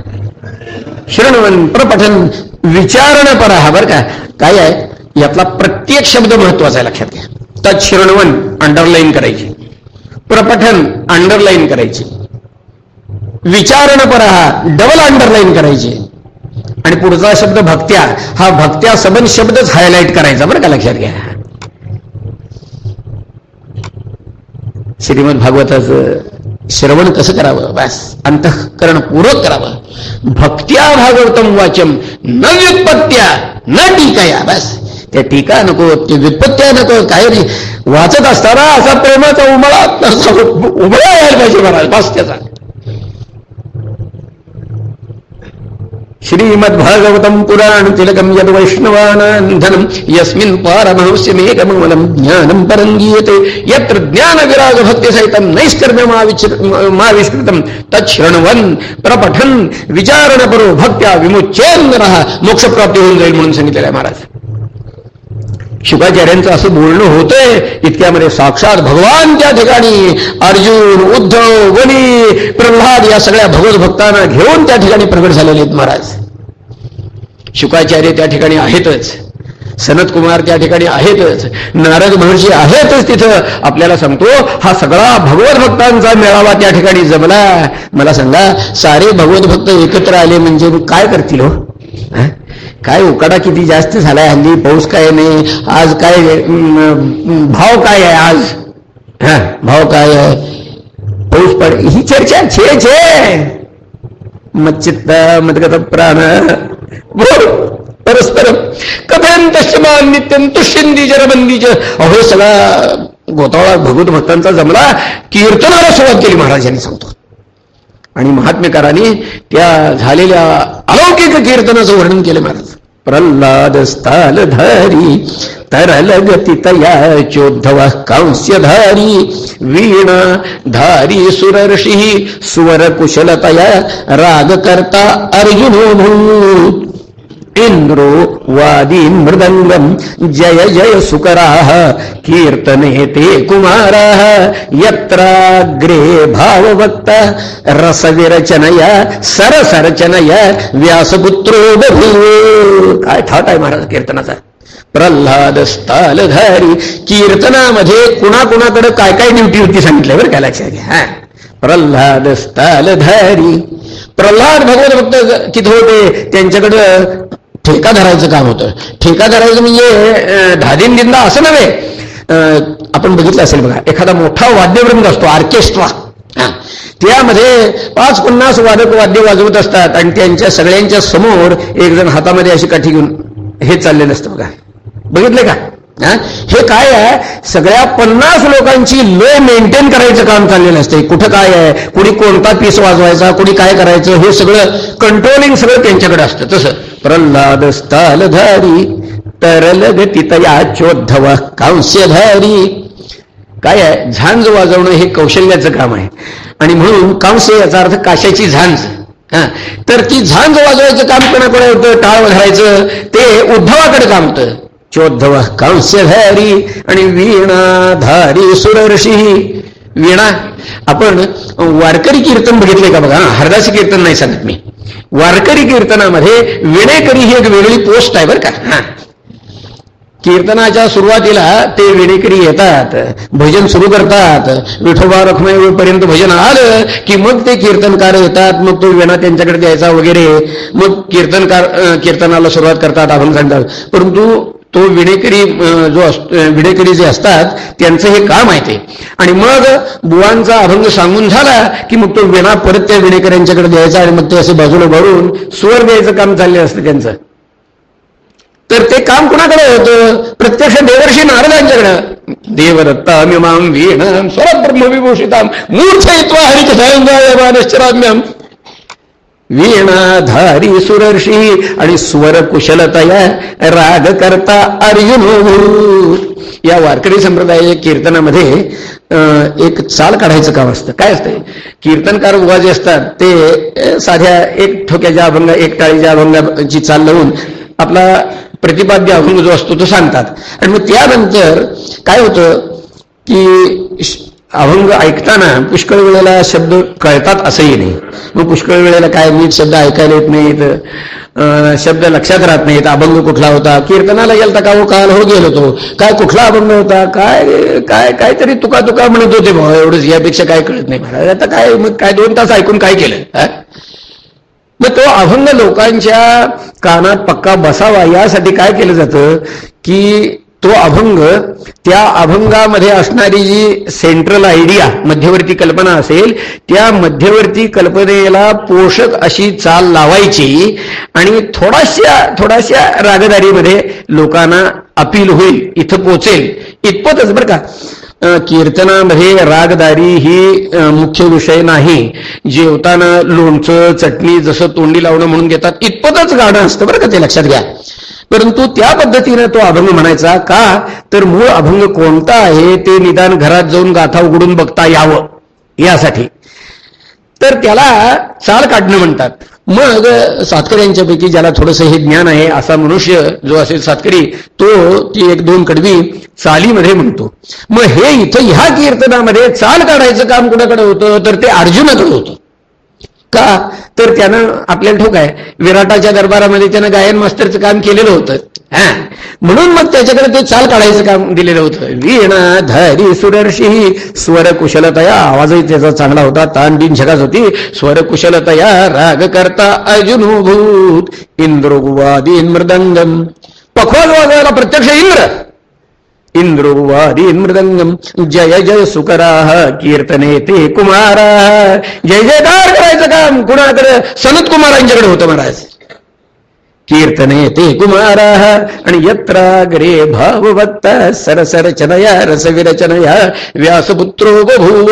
श्रणवन प्रपठन विचारण परा हा बरं का. काय आहे? यातला प्रत्येक शब्द महत्त्वाचा आहे लक्षात घ्या. तत् श्रणवन अंडरलाईन करायची. प्रपठन अंडरलाईन करायची. विचारण परा डबल अंडरलाईन करायची. आणि पुढचा शब्द भक्त्या. हा भक्त्या सबन शब्दच हायलाईट करायचा. बरं का लक्षात घ्या. श्रीमद भागवताचं श्रवण कसं करावं? बस. अंतःकरण पूर्वक करावं. भक्त्या भागवतम वाचम. न व्युत्पत्त्या न टीकाया. बस. त्या टीका नको ते व्युत्पत्त्या नको. काय नाही. वाचत असताना असा प्रेमाचा उमळा उमळा यायला पाहिजे मला बस त्याचा. श्रीमद्भागवतम् पुराण तिलकम् यद्वैष्णवानान्धनम् वैष्णवानंदनम यस्मिन् पारमहस्यमेकमूलम ज्ञानम परंगीयते यत्र ज्ञानविरागभक्तिसहितम् नैष्कर्म्यमाविष्कृतम् तच्छृण्वन् प्रपठन् विचारणपरो भक्त्या विमुच्चेन रहा मोक्षप्राप्ती होऊन जाईल म्हणून सांगितलेलं आहे महाराज. शुकाचार्यांचं असं बोलणं होतंय. इतक्यामध्ये साक्षात भगवान त्या ठिकाणी अर्जुन उद्धव वली प्रल्हाद या सगळ्या भगवत भक्तांना घेऊन त्या ठिकाणी प्रगट झालेले आहेत महाराज. शुकाचार्य त्या ठिकाणी आहेतच. सनत कुमार त्या ठिकाणी आहेतच. नारद महर्षी आहेतच तिथं. आपल्याला सांगतो हा सगळा भगवत भक्तांचा मेळावा त्या ठिकाणी जमला मला सांगा सारे भगवत भक्त एकत्र आले म्हणजे काय करतील हो? काय उकाडा किती जास्त झालाय हल्ली? पाऊस काय नाही? आज काय भाव काय आहे आज? हा भाव काय आहे? पाऊस पड ही चर्चा छे छे. मच्चित्त मदगत प्राण. बोल परस्पर. कथेन तश्यमान नित्यम तुष्यंदी जरबंदीच अहो सगळा गोतावळा भगवत भक्तांचा जमला. कीर्तनाला सुरुवात केली महाराजांनी सांगतो. आणि महात्मेकारांनी त्या झालेल्या अलौकिक कीर्तनाचं वर्णन केलं महाराज. प्रल्हाद धारी तरल गती तया चोद्धव कांस्यधारी वीणा धारी सुरर्षी सुवर कुशलतया राग करता अर्जुनो भूत। इंद्रो वादी मृदंगम। जय जय सुकराः। कीर्तने ते कुमाराः। यत्राग्रे भाववक्ता। रसविरचनया सरसरचनया व्यासपुत्रो बभूव। काय ठाट आहे महाराज कीर्तनाचा? प्रल्हाद स्थालधारी कीर्तनामध्ये कुणाकुणाकडे काय काय ड्युटी होती सांगितलं बरं काय लक्षात घ्या प्रल्हाद स्थालधारी प्रल्हाद भगवत भक्त किती होते? त्यांच्याकडं ठेका धरायचं काम होतं. ठेका धरायचं म्हणजे धादीन दिंदा असं नव्हे. आपण बघितलं असेल बघा एखादा मोठा वाद्यवृंद असतो ऑर्केस्ट्रा. त्यामध्ये पाच पन्नास वादक वाद्य वाजवत असतात आणि त्यांच्या सगळ्यांच्या समोर एक जण हातामध्ये अशी काठी घेऊन हे चाललेलं असतं बघा. बघितले का? हे? काय आहे? सगळ्या पन्नास लोकांची लो मेंटेन करायचं काम चाललेलं असते कुठं काय आहे? कुणी कोणता पीस वाजवायचा? कुणी काय करायचं? हे सगळं कंट्रोलिंग सगळं त्यांच्याकडे असतं. तसं. प्रल्हाद स्थालधारी तरल गतितया चोद्धव कांस्यधारी. काय आहे? झांज वाजवणं हे कौशल्याचं काम आहे. आणि म्हणून कांस्य याचा अर्थ काशाची झांज. हा? तर ती झांज वाजवायचं काम कोणाकडे होतं? टाळ धरायचं. ते उद्धवाकडे काम होतं. चोद्धव कांस्यधारी आणि वीणाधारी सुरर्षी वीणा आपण वारकरी कीर्तन बघितले का बघा? हरदासी कीर्तन नाही सांगत मी. वारकरी कीर्तनामध्ये विणेकरी ही एक वेगळी पोस्ट आहे बरं का? हा. कीर्तनाच्या सुरुवातीला ते विणेकरी येतात भजन सुरू करतात. विठोबा रखमाईपर्यंत भजन आलं की मग ते कीर्तनकार येतात मग तो विणा त्यांच्याकडे द्यायचा वगैरे. मग कीर्तनकार कीर्तनाला सुरुवात करतात आपण सांगतात. परंतु तो विणेकरी जो विणेकरी जे असतात त्यांचं हे काम आहे ते. आणि मग बुवांचा अभंग सांगून झाला की मग तो विणा परत त्या विणेकऱ्यांच्याकडे द्यायचा आणि मग ते असे बाजूला भरून स्वर द्यायचं काम चाललं असतं त्यांचं. तर ते काम कुणाकडे होतं? प्रत्यक्ष देवर्षी नारदांच्याकडं. देवदत्ता मिमाम वीण स्वर ब्रह्मविभूषिताम मूर्छयित्वा हरिकथांगायमानश्चराम्यम वीणाधारी सुरर्षी आणि स्वर कुशलतया राग करता अर्जुन या वारकरी संप्रदायाच्या कीर्तनामध्ये एक चाल काढायचं काम असतं काय असतं कीर्तनकार उभा जे असतात ते साध्या एक ठोक्याच्या अभंग एक टाळीच्या अभंगाची चाल लावून आपला प्रतिपाद्य अभंग जो असतो तो सांगतात आणि मग त्यानंतर काय होतं की अभंग ऐकताना पुष्कळ वेळेला शब्द कळतात असंही नाही. मग पुष्कळ वेळेला काय नीट शब्द ऐकायला येत नाहीत शब्द लक्षात राहत नाहीत अभंग कुठला होता कीर्तनाला गेलता का हो काल हो गेलो तो काय कुठला अभंग होता काय काय काहीतरी तुका तुका म्हणत होते भाऊ एवढंच यापेक्षा काय कळत नाही महाराज. आता काय मग काय दोन तास ऐकून काय केलं मग तो अभंग लोकांच्या कानात पक्का बसावा यासाठी काय केलं जातं की तो अभंग त्या अभंगामध्ये असणारी जी सेंट्रल आयडिया मध्यवर्ती कल्पना असेल त्या मध्यवर्ती कल्पनेला पोषक अशी चाल लावायची आणि थोडाशा थोड्याशा रागदारीमध्ये लोकांना अपील होईल इथं पोचेल. इतपतच बरं का. कीर्तनामध्ये रागदारी ही मुख्य विषय नाही. जेवताना लोणचं चटणी जसं तोंडी लावणं म्हणून घेतात इतपतच गाणं असतं बरं का ते लक्षात घ्या. परंतु त्या पद्धतीनं तो अभंग म्हणायचा का? तर मूळ अभंग कोणता आहे? ते निदान घरात जाऊन गाथा उघडून बघता यावं. यासाठी. तर त्याला चाल काढणं म्हणतात. मग सातकऱ्यांच्यापैकी ज्याला थोडंसं हे ज्ञान आहे असा मनुष्य जो असेल सातकरी तो ती एक दोन कडवी चालीमध्ये म्हणतो. मग हे इथं ह्या कीर्तनामध्ये चाल काढायचं काम कुणाकडे होतं? तर ते अर्जुनाकडे होतं. का? तर त्यानं आपल्याला ठोक आहे विराटाच्या दरबारामध्ये त्यानं गायन मास्तरचं काम केलेलं होतं. हा. म्हणून मग त्याच्याकडे ते चाल काढायचं काम दिलेलं होतं. वीणा धरी सुरर्षी स्वर कुशलतया आवाजही त्याचा चांगला होता तान बिन झकास होती. स्वर कुशलतया राग करता अजुनुभूत इंद्रोगुवादी मृदंगम. पखवाज वाजवायला प्रत्यक्ष इंद्र. इंद्रोवादी मृदंगम। जय जय सुकराह कीर्तने ते कुमारा। जय जयकार करायचं काम कुणाकडे? सनत कुमारांच्याकडे होतं महाराज. कीर्तने ते कुमारा आणि यत्राग्रे भावभक्त सरसरचनया रसविरचनया व्यासपुत्रो बभूव।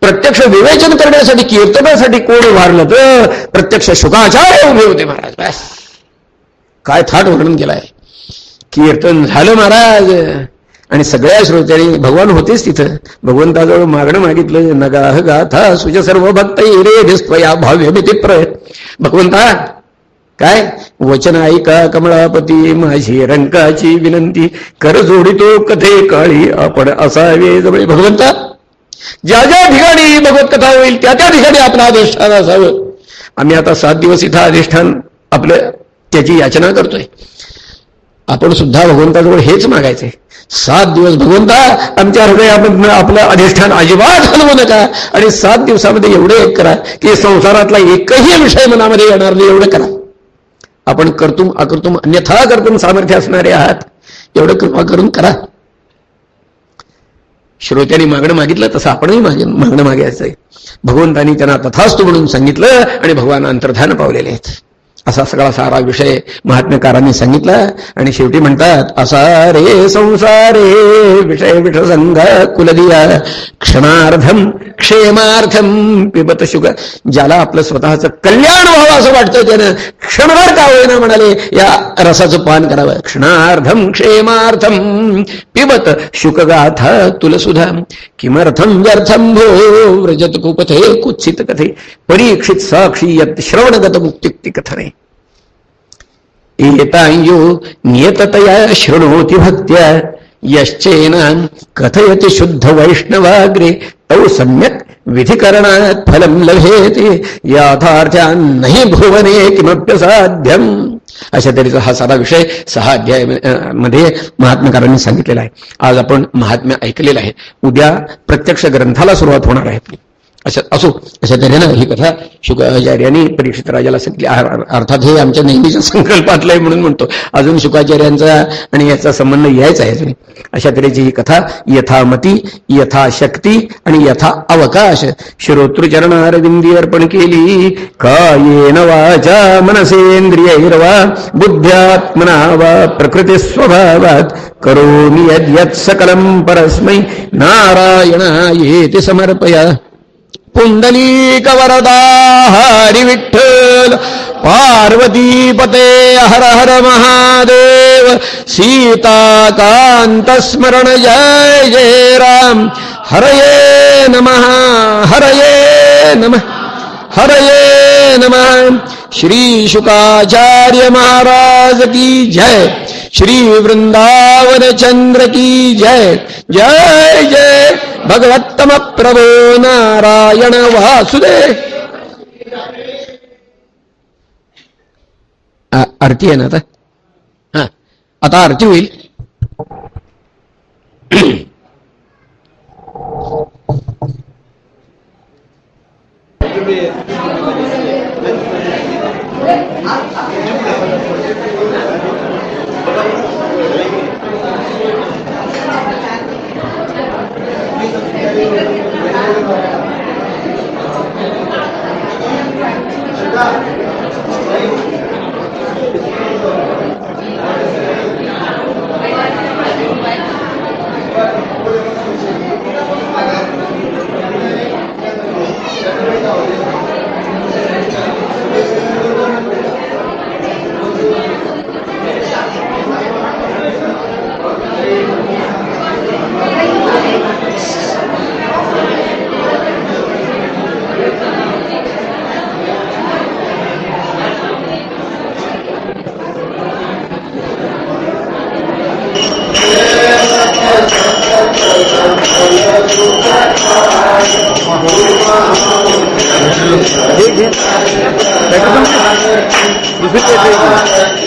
प्रत्यक्ष विवेचन करण्यासाठी कीर्तनासाठी कोण उभारलं तर प्रत्यक्ष शुकाचार्य उभे होते महाराज. बस. काय थाट वर्णन केलाय. कीर्तन झालं महाराज. आणि सगळ्या श्रोत्यांनी भगवान होतेच तिथं. भगवंताजवळ मागणं मागितलं नगाह गाथा सुज सर्व भक्त रे धिस्त्वया भाव्य प्रय. भगवंता काय? वचन ऐका कमळापती माझी रंकाची विनंती. कर जोडितो कथे काळी आपण असावे जवळ. भगवंता ज्या ज्या ठिकाणी भगवत कथा होईल त्या त्या ठिकाणी आपलं अधिष्ठान असावं. आम्ही आता सात दिवस इथं अधिष्ठान आपलं त्याची याचना करतोय. आपण सुद्धा भगवंताजवळ हेच मागायचंय. सात दिवस भगवंता आमच्या हृदयामधनं आपलं अधिष्ठान अजिबात हलवू नका. आणि सात दिवसामध्ये एवढं एक करा की संसारातला एकही विषय मनामध्ये येणार नाही एवढं करा. आपण करतुम अकर्तुम अन्यथा करतुम सामर्थ्य असणारे आहात. एवढं कृपा करून करा. श्रोत्यांनी मागणं मागितलं तसं आपणही मागणं मागायचंय भगवंतानी त्यांना तथास्तु म्हणून सांगितलं आणि भगवान अंतर्धान पावलेले आहेत. असा सगळा सारा विषय महात्म्यकारांनी सांगितला. आणि शेवटी म्हणतात असा रे संसारे विषय विषसंघ कुलदिया क्षणार्धम क्षेमार्थम पिबत शुग ज्याला आपलं स्वतःचं कल्याण व्हावं असं वाटतं त्यानं क्षणभर का होईना म्हणाले या रसाचं पान करावं. क्षणार्धम क्षेमार्थम पिबत शुकगाथा तुलसुधा किमर्थम व्यर्थम भो व्रजत कुपथे कुत्सित कथे परीक्षित साक्षी यत श्रवणगत मुक्तिक्ती कथने. एतायो नियततया शृणोति भक्त्या। यश्चेन कथयति शुद्ध वैष्णवाग्रे तौ सम्यक विधिकरणात फलम लभेते। हि भुवने किमप्यसाध्यम्। अशा तऱ्हेचा हा साधा विषय सहा अध्यायमध्ये महात्माकारांनी सांगितलेला आहे आज आपण महात्म्य ऐकलेला आहे। उद्या प्रत्यक्ष ग्रंथाला सुरुवात होणार आहे. अशा असो अशा तऱ्हेनं ही कथा शुकाचार्यांनी परीक्षित राजाला सांगितली. अर्थात हे आमच्या नेहमीच्या संकल्पातलं आहे म्हणून म्हणतो. अजून शुकाचार्यांचा आणि याचा संबंध यायचा आहे अजून. अशा तऱ्हेची ही कथा यथामती यथाशक्ती आणि यथा अवकाश. शिरोतृचरणारविंदी अर्पण केली. कायेन वाचा मनसेंद्रियैर्वा बुद्ध्यात्मना वा प्रकृती स्वभावात करोमी यद सकलं परस्मै. नारायणायेति समर्पया. पुंडलीक वरदा हरी विठ्ठल पार्वतीपते हर हर महादेव सीताकांत स्मरण जय जय राम। हरये नमः हरये नमः हरये नमः। श्री शुकाचार्य महाराज की जय। श्री वृंदावन चंद्र की जय जय जय। भगवत्तम प्रभो नारायण वासुदेव। आरती है ना था हाँ आता आरती हुई <coughs> verdad.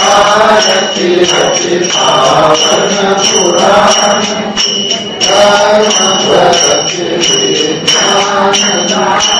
आरती भक्ति पावन पुराण धर्म भक्ति विज्ञान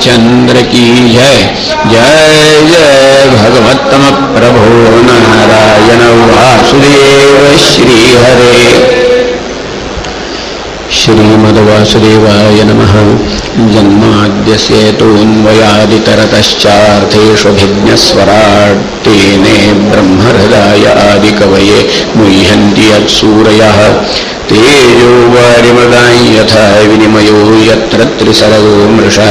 चंद्र की जय। जय जय भगवतम प्रभो नारायण वासुदेव श्री हरे श्रीमद्वासुदेवाय नमः। जन्माद्यसेतोऽन्वयादितरतश्चार्थेष्वभिज्ञस्वराट् तेने ब्रह्महृदाय आदिकवये मुह्यन्ति यत्सूरयः। तेजो वारिमदां यथा विनिमयो यत्र त्रिसर्गो मृषा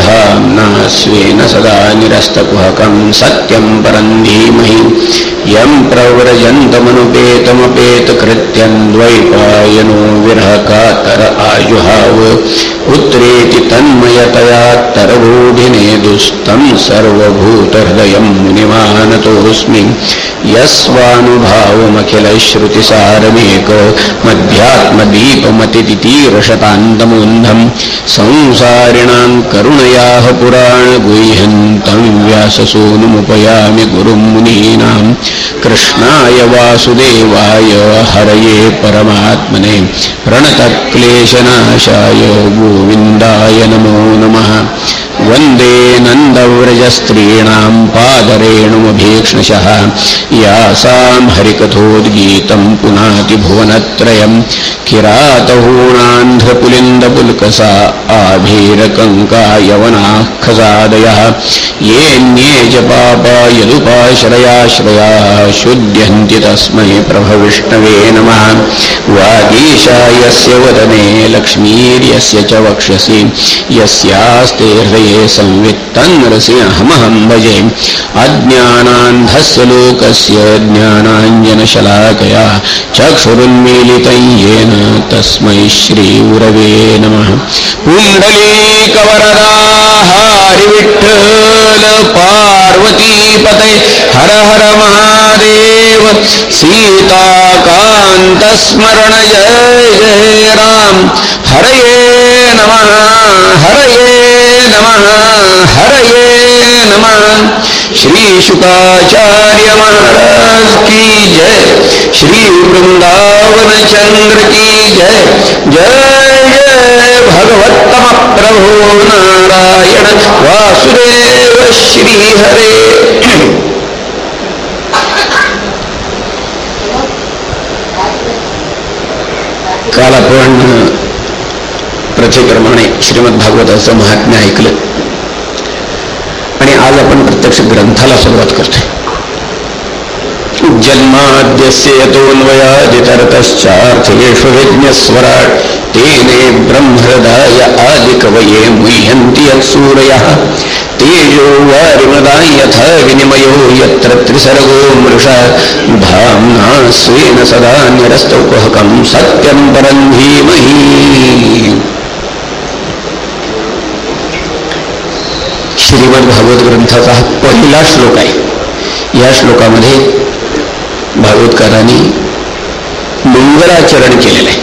धाम्ना स्वेन सदा निरस्तकुहकं सत्यं परं धीमहि। यं प्रव्रजन्तमनुपेतमपेतकृत्यं द्वैपायनो विरहकातर आयुहाव। पुत्रेति तन्मयतया तरवोढिने दुस्तं सर्वभूतहृदयं मुनिमानतोऽस्मि यस्वानुभावमखिलश्रुतिसारमेक मध्यात्मदीपमतितीरशतान्तमोन्धं संसारिणां करुणयाः पुराणगुह्यन्तं व्याससूनुमुपयामि गुरुं मुनीनां कृष्णाय वासुदेवाय हरये परमात्मने प्रणतक्लेशनाशाय गोविन्दाय नमो नमः। वन्दे नन्दव्रजस्त्रीणां पादरेणुमभीक्ष्णशः। यासां हरिकथोद्गीतं पुनाति भुवनत्रयं किरातहूणान्ध्रपुलिन्दपुल्कसा आभीरकङ्का यवनाः खसादयः येऽन्ये च पापा यदुपाश्रयाश्रयाः शुद्ध्यन्ति तस्मै प्रभविष्णवे नमः। वागीशायस्य वदने लक्ष्मीर्यस्य च वक्ष्यसि यस्यास्ते हृदये संवित्तन्नृसिंहमहं भजे। अज्ञानान्धस्य लोकस्य ज्ञानाञ्जनशलाकया चक्षुरुन्मीलितै येन तस्मै श्रीगुरवे नमः। पुण्डलीकवरदा हरिविठ्ठल पार्वतीपते हर हर महादेव सीताकान्तस्मरण जय जय राम। हरये नमः हरये नमः। हरये नमः। श्री शुकाचार्य महाराज की जय। श्री वृंदावन चंद्र की जय। जय जय भगवत्तम प्रभो नारायण। वासुदेव श्री हरे। काल आपण प्रथेप्रमाणे श्रीमद भागवताचं महात्म्य ऐकलं. आणि आज आपण प्रत्यक्ष ग्रंथाला सुरुवात करतोय. जन्माद्यस्य तेने ब्रह्महृदाय आदिकवये मुह्यन्ति यत्सूरयः तेजो वारिमदा यथा विनिमयो यत्र त्रिसर्गो मृषा धाम्ना स्वेन सदा निरस्तौपहकं सत्यं परं धीमहि। श्रीमद भागवत ग्रंथाचा हा पहिला श्लोक आहे. या श्लोकामध्ये भागवतकारांनी मंगलाचरण केलेलं आहे.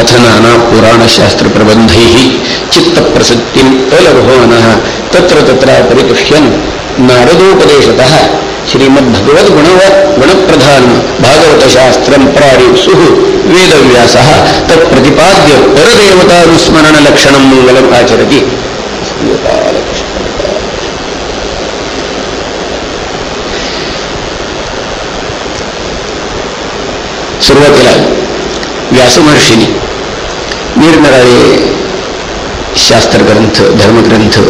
अथ नाना पुराणशास्त्र प्रबंधही चित्तप्रसिद्धी अलभवन तत्र तत्र परितुष्यन नारदोपदेशत श्रीमद्भगवत गुण गुणप्रधान भागवतशास्त्र प्रारिसु वेदव्यासः तत्प्रतिपाद्य परदेवतानुस्मरणलक्षणं मङ्गलम् आचरति. सुरुवातीला व्यासमहर्षींनी निरनिराळे शास्त्रग्रंथ धर्मग्रंथ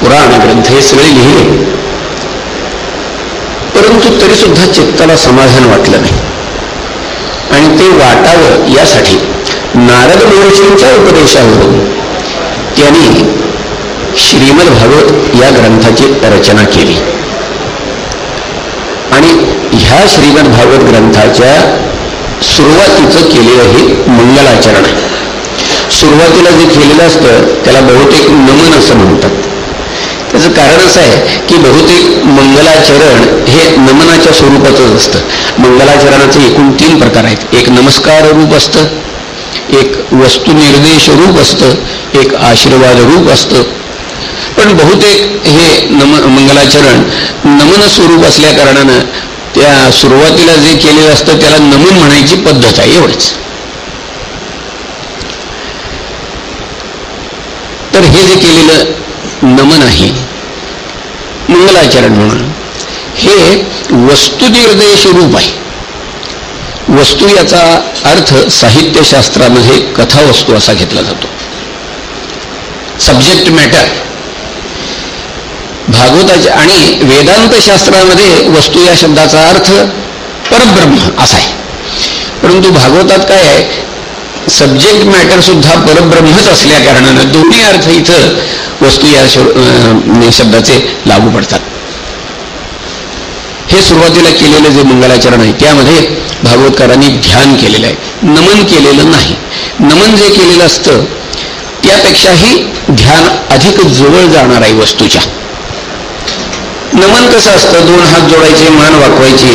पुराण ग्रंथ हे सगळे लिहिले. परंतु तरी सुद्धा चित्ताला समाधान वाटलं नाही. आणि ते वाटावं यासाठी नारद महर्षींच्या उपदेशावरून त्यांनी श्रीमद भागवत या ग्रंथाची रचना केली. आणि ह्या श्रीमद भागवत ग्रंथाच्या सुरुवातीचं केलेलं हे मंगलाचरण आहे सुरुवातीला जे केलेलं असतं त्याला बहुतेक नमन असं म्हणतात. त्याचं कारण असं आहे की बहुतेक मंगलाचरण हे नमनाच्या स्वरूपाचंच असतं. मंगलाचरणाचे एकूण तीन प्रकार आहेत. एक नमस्कार रूप असतं एक वस्तुनिर्देश रूप असतं एक आशीर्वाद रूप असतं. पण बहुतेक हे नम मंगलाचरण नमन स्वरूप असल्या कारणानं त्या सुरुवातीला जे केलेलं असतं त्याला नमून म्हणायची पद्धत आहे एवढंच. तर हे जे केलेलं नमन आहे मंगलाचरण म्हणून हे वस्तुनिर्देश रूप आहे. वस्तू याचा अर्थ साहित्यशास्त्रामध्ये कथावस्तू असा घेतला जातो. सब्जेक्ट मॅटर भागवताच्या आणि वेदांत शास्त्रामध्ये वस्तू या शब्दाचा अर्थ परब्रह्म असा आहे. परंतु भागवतात काय आहे? सब्जेक्ट मॅटर सुद्धा परब्रह्मच असल्या कारणानं दोन्ही अर्थ इथं वस्तू या शब्दाचे लागू पडतात. हे सुरुवातीला केलेलं जे मंगलाचरण आहे त्यामध्ये भागवतकारांनी ध्यान केलेलं आहे. नमन केलेलं नाही. नमन जे केलेलं असतं त्यापेक्षाही ध्यान अधिक जवळ जाणार आहे वस्तूच्या. नमन कसं असतं? दोन हात जोडायचे मान वाकवायचे.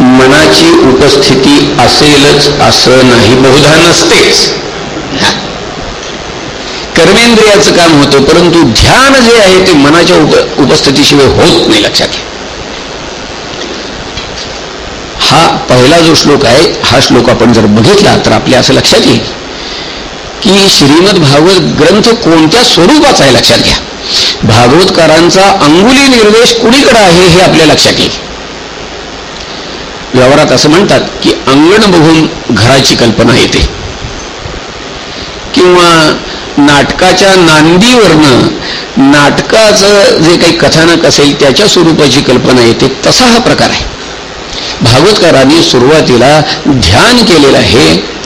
मनाची उपस्थिती असेलच असं नाही. बहुधा नसतेच. कर्मेंद्रियाचं काम होतं परंतु ध्यान जे आहे ते मनाच्या उप उपस्थितीशिवाय होत नाही लक्षात घ्या. हा पहिला जो श्लोक आहे हा श्लोक आपण जर बघितला तर आपल्या असं लक्षात येईल. की श्रीमद भागवत ग्रंथ कोणत्या स्वरूपाचा आहे लक्षात घ्या. भागवतकारांचा अंगुली निर्देश कुणीकडे आहे हे आपल्या लक्षात येईल. व्यवहारात असं म्हणतात की अंगण बघून घराची कल्पना येते. किंवा नाटकाच्या नांदीवरनं नाटकाचं जे काही कथानक असेल त्याच्या स्वरूपाची कल्पना येते तसा हा प्रकार आहे. भागवतकारांनी सुरुवातीला ध्यान केलेलं आहे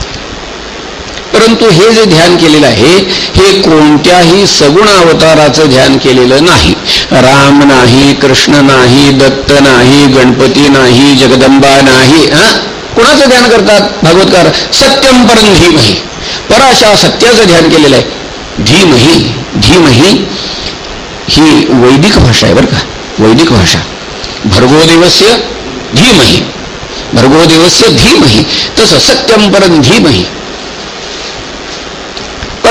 परंतु हे जे ध्यान केलेलं आहे हे कोणत्याही सगुण अवताराचं ध्यान केलेलं नाही. राम नाही कृष्ण नाही दत्त नाही गणपती नाही जगदंबा नाही कुणाचं ध्यान करतात? भागवतकार सत्यम परम धीमही. पराशा सत्याचं ध्यान केलेलं आहे. धीमही धीमही ही वैदिक भाषा आहे बरं का? वैदिक भाषा. भर्गोदेवस्य धीमही. भर्गोदेवस्य धीमही. तसं सत्यम परम धीमही.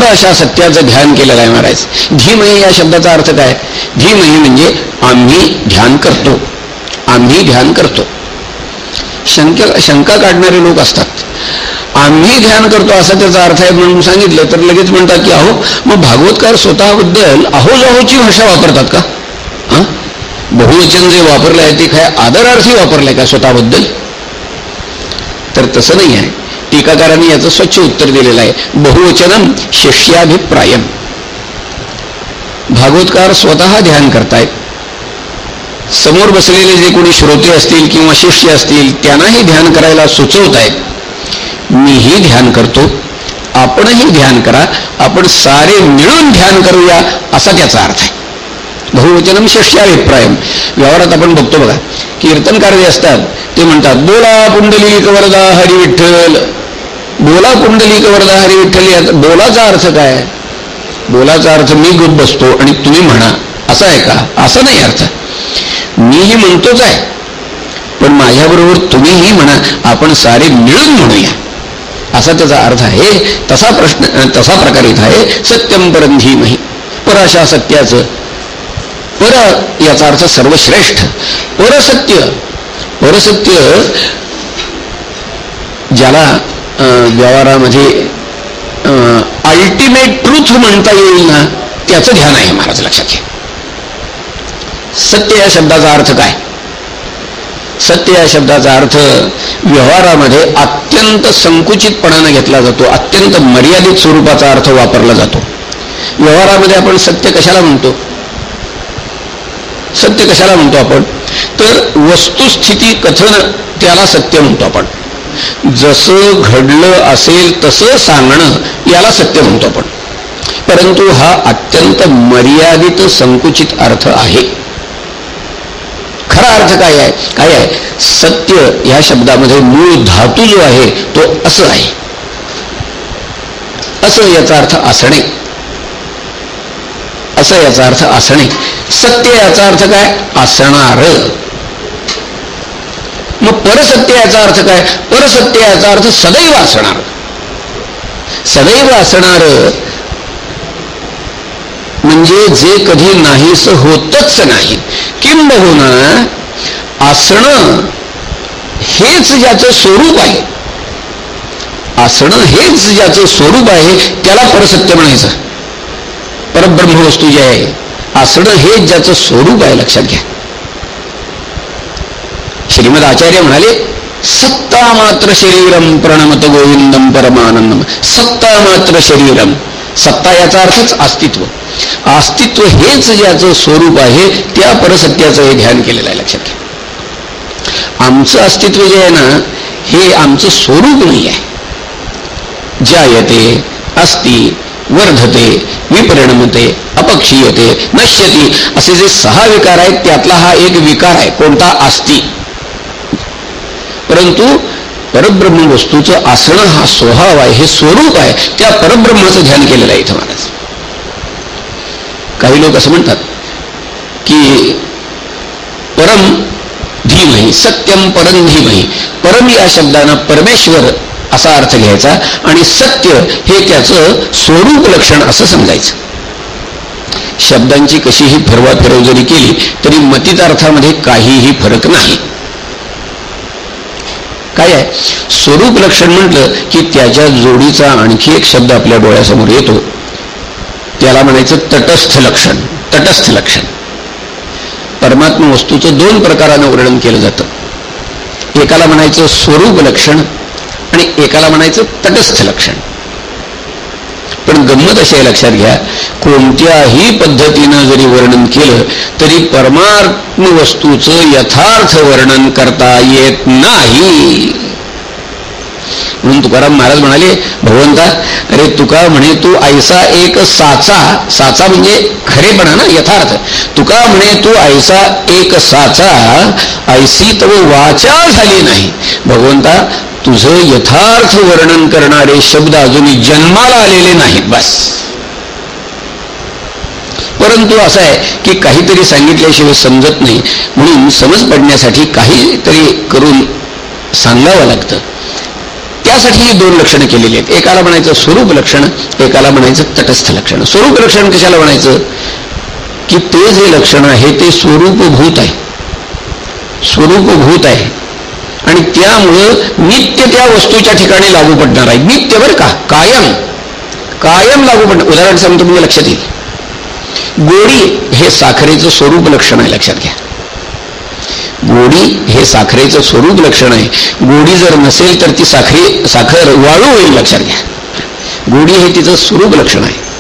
पर अशा सत्याचं ध्यान केलं काय महाराज धीमही या शब्दाचा अर्थ काय? धीमही म्हणजे आम्ही ध्यान करतो. आम्ही ध्यान करतो. शंका शंका काढणारे लोक असतात. आम्ही ध्यान करतो असा त्याचा अर्थ आहे म्हणून सांगितलं तर लगेच म्हणतात की अहो मग भागवतकार स्वतःबद्दल अहो जाहोची भाषा वापरतात का? हां? बहुवचन जे वापरलं आहे ते काय आदरार्थी वापरलंय का स्वतःबद्दल तर तसं नाही आहे. टीकाकारांनी याचं स्वच्छ उत्तर दिलेलं आहे. बहुवचनम शिष्याभिप्रायम. भागवतकार स्वतः ध्यान करतायत. समोर बसलेले जे कोणी श्रोते असतील किंवा शिष्य असतील त्यांनाही ध्यान करायला सुचवत आहेत मीही ध्यान करतो. आपणही ध्यान करा. आपण सारे मिळून ध्यान करूया असा त्याचा अर्थ आहे. बहुवचनम शिष्याभिप्रायम व्यवहारात आपण बघतो बघा कीर्तनकार जे असतात ते म्हणतात बोला पुंडलिक वरदा हरी विठ्ठल. बोला पुंडलिक वरदा हरी विठ्ठल बोलाचा अर्थ काय? बोलाचा अर्थ मी गुप बसतो आणि तुम्ही म्हणा असं आहे का? असं नाही अर्थ. मीही म्हणतोच आहे पण माझ्याबरोबर तुम्हीही म्हणा आपण सारे मिळून म्हणूया. असा त्याचा अर्थ आहे तसा प्रश्न तसा प्रकार इथं आहे सत्यम परंधीमही पराशा सत्याचं याचा अर्थ सर्वश्रेष्ठ. परसत्य. परसत्य ज्याला व्यवहारामध्ये अल्टिमेट ट्रूथ म्हणता येईल ना त्याचं ध्यान आहे महाराज लक्षात घ्या. सत्य या शब्दाचा अर्थ काय? सत्य या शब्दाचा अर्थ व्यवहारामध्ये अत्यंत संकुचितपणानं घेतला जातो अत्यंत मर्यादित स्वरूपाचा अर्थ वापरला जातो. व्यवहारामध्ये आपण सत्य कशाला म्हणतो? सत्य कशाला म्हणतो आपण? तर वस्तुस्थिती कथन त्याला सत्य म्हणतो आपण. जसं घडलं असेल तसं सांगणं याला सत्य म्हणतो आपण. परंतु हा अत्यंत मर्यादित संकुचित अर्थ आहे. खरा अर्थ काय आहे? काय आहे? सत्य ह्या शब्दामध्ये मूळ धातू जो आहे तो असं आहे. असं याचा अर्थ असणे असं याचा अर्थ असणे. सत्य याचा अर्थ काय? असणार. मग परसत्य याचा अर्थ काय? परसत्य याचा अर्थ सदैव असणार. सदैव असणार म्हणजे जे कधी नाहीस होतच नाही. किंबहुना असणं हेच ज्याचं स्वरूप आहे. असणं हेच ज्याचं स्वरूप आहे त्याला परसत्य म्हणायचं. परब्रह्म वस्तू जे आहे असणं हेच ज्याचं स्वरूप आहे लक्षात घ्या. श्रीमद आचार्य म्हणाले सत्ता मात्र शरीरम प्रणमत गोविंदम परमानंदम सत्ता मात्र शरीरम सत्ता याचा अर्थच अस्तित्व. अस्तित्व हेच ज्याचं स्वरूप आहे त्या परसत्याचं हे ध्यान केलेलं आहे लक्षात घ्या. आमचं अस्तित्व जे आहे ना हे आमचं स्वरूप नाही आहे. ज्या येते अस्ति वर्धते विपरिणमते अपक्षीयते नश्यती. असे जे सहा विकार आहेत त्यातला हा एक विकार आहे कोणता? आस्ती. परंतु परब्रह्म वस्तूचं असणं हा स्वभाव आहे हे स्वरूप आहे त्या परब्रह्माचं ध्यान केलेलं आहे इथं महाराज. काही लोक असं म्हणतात की परम धीमही सत्यम परम धीमही. परम या शब्दानं परमेश्वर असा अर्थ घ्यायचा. आणि सत्य हे त्याचं स्वरूप लक्षण असं समजायचं. शब्दांची कशीही फिरवा फिरव जरी केली तरी मतीत अर्थामध्ये काहीही फरक नाही. काय आहे? स्वरूप लक्षण म्हटलं की त्याच्या जोडीचा आणखी एक शब्द आपल्या डोळ्यासमोर येतो. त्याला म्हणायचं तटस्थ लक्षण तटस्थ लक्षण. परमात्मा वस्तूचं दोन प्रकारानं वर्णन केलं जातं. एकाला म्हणायचं स्वरूप लक्षण आणि एकाला म्हणायचं तटस्थ लक्षण. पण गंमत अशी आहे लक्षात घ्या कोणत्याही पद्धतीनं जरी वर्णन केलं तरी परमात्म वस्तूचं यथार्थ वर्णन करता येत नाही. म्हणून तुकाराम महाराज म्हणाले भगवंता अरे तुका म्हणे तू ऐसा एक साचा साचा म्हणजे खरेपणा ना यथार्थ. तुका म्हणे तू ऐसा एक साचा ऐसी तव वाचा झाली नाही. भगवंता तुझं यथार्थ वर्णन करणारे शब्द अजूनही जन्माला आलेले नाहीत बस. परंतु असं आहे की काहीतरी सांगितल्याशिवाय समजत नाही. म्हणून समज पडण्यासाठी काहीतरी करून सांगावं लागतं. त्यासाठी ही दोन लक्षणं केलेली आहेत. एकाला म्हणायचं स्वरूप लक्षण एकाला म्हणायचं तटस्थ लक्षण. स्वरूप लक्षण कशाला म्हणायचं? की ते जे लक्षण आहे ते स्वरूपभूत आहे. स्वरूपभूत आहे. आणि त्यामुळं नित्य त्या वस्तूच्या ठिकाणी लागू पडणार आहे. नित्य बरं का? कायम. कायम लागू पडणार. उदाहरण सांगतो म्हणजे लक्षात येईल. गोडी हे साखरेचं स्वरूप लक्षण आहे लक्षात घ्या. गोडी हे साखरेचं स्वरूप लक्षण आहे. गोडी जर नसेल तर ती साखरी साखर वाळू होईल लक्षात घ्या. गोडी हे तिचं स्वरूप लक्षण आहे.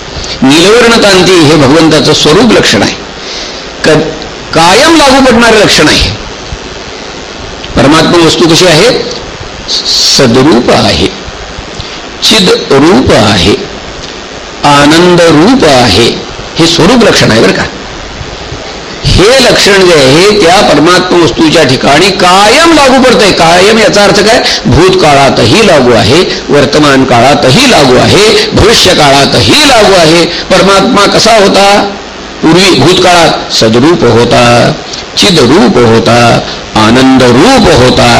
नीलवर्ण कांती हे भगवंताचं स्वरूप लक्षण आहे. कायम लागू पडणारं लक्षण आहे. परमात्मा वस्तू कशी आहे? सदरूप आहे. चिद रूप आहे. आनंद रूप आहे. हे स्वरूप लक्षण आहे बरं का? हे लक्षण जे आहे त्या परमात्मा वस्तूच्या ठिकाणी कायम लागू पडतंय. कायम याचा अर्थ काय? भूतकाळातही लागू आहे वर्तमान काळातही लागू आहे भविष्य काळातही लागू आहे. परमात्मा कसा होता? पूर्वी भूतकाळात सदरूप होता चिदरूप होता आनंद रूप होता.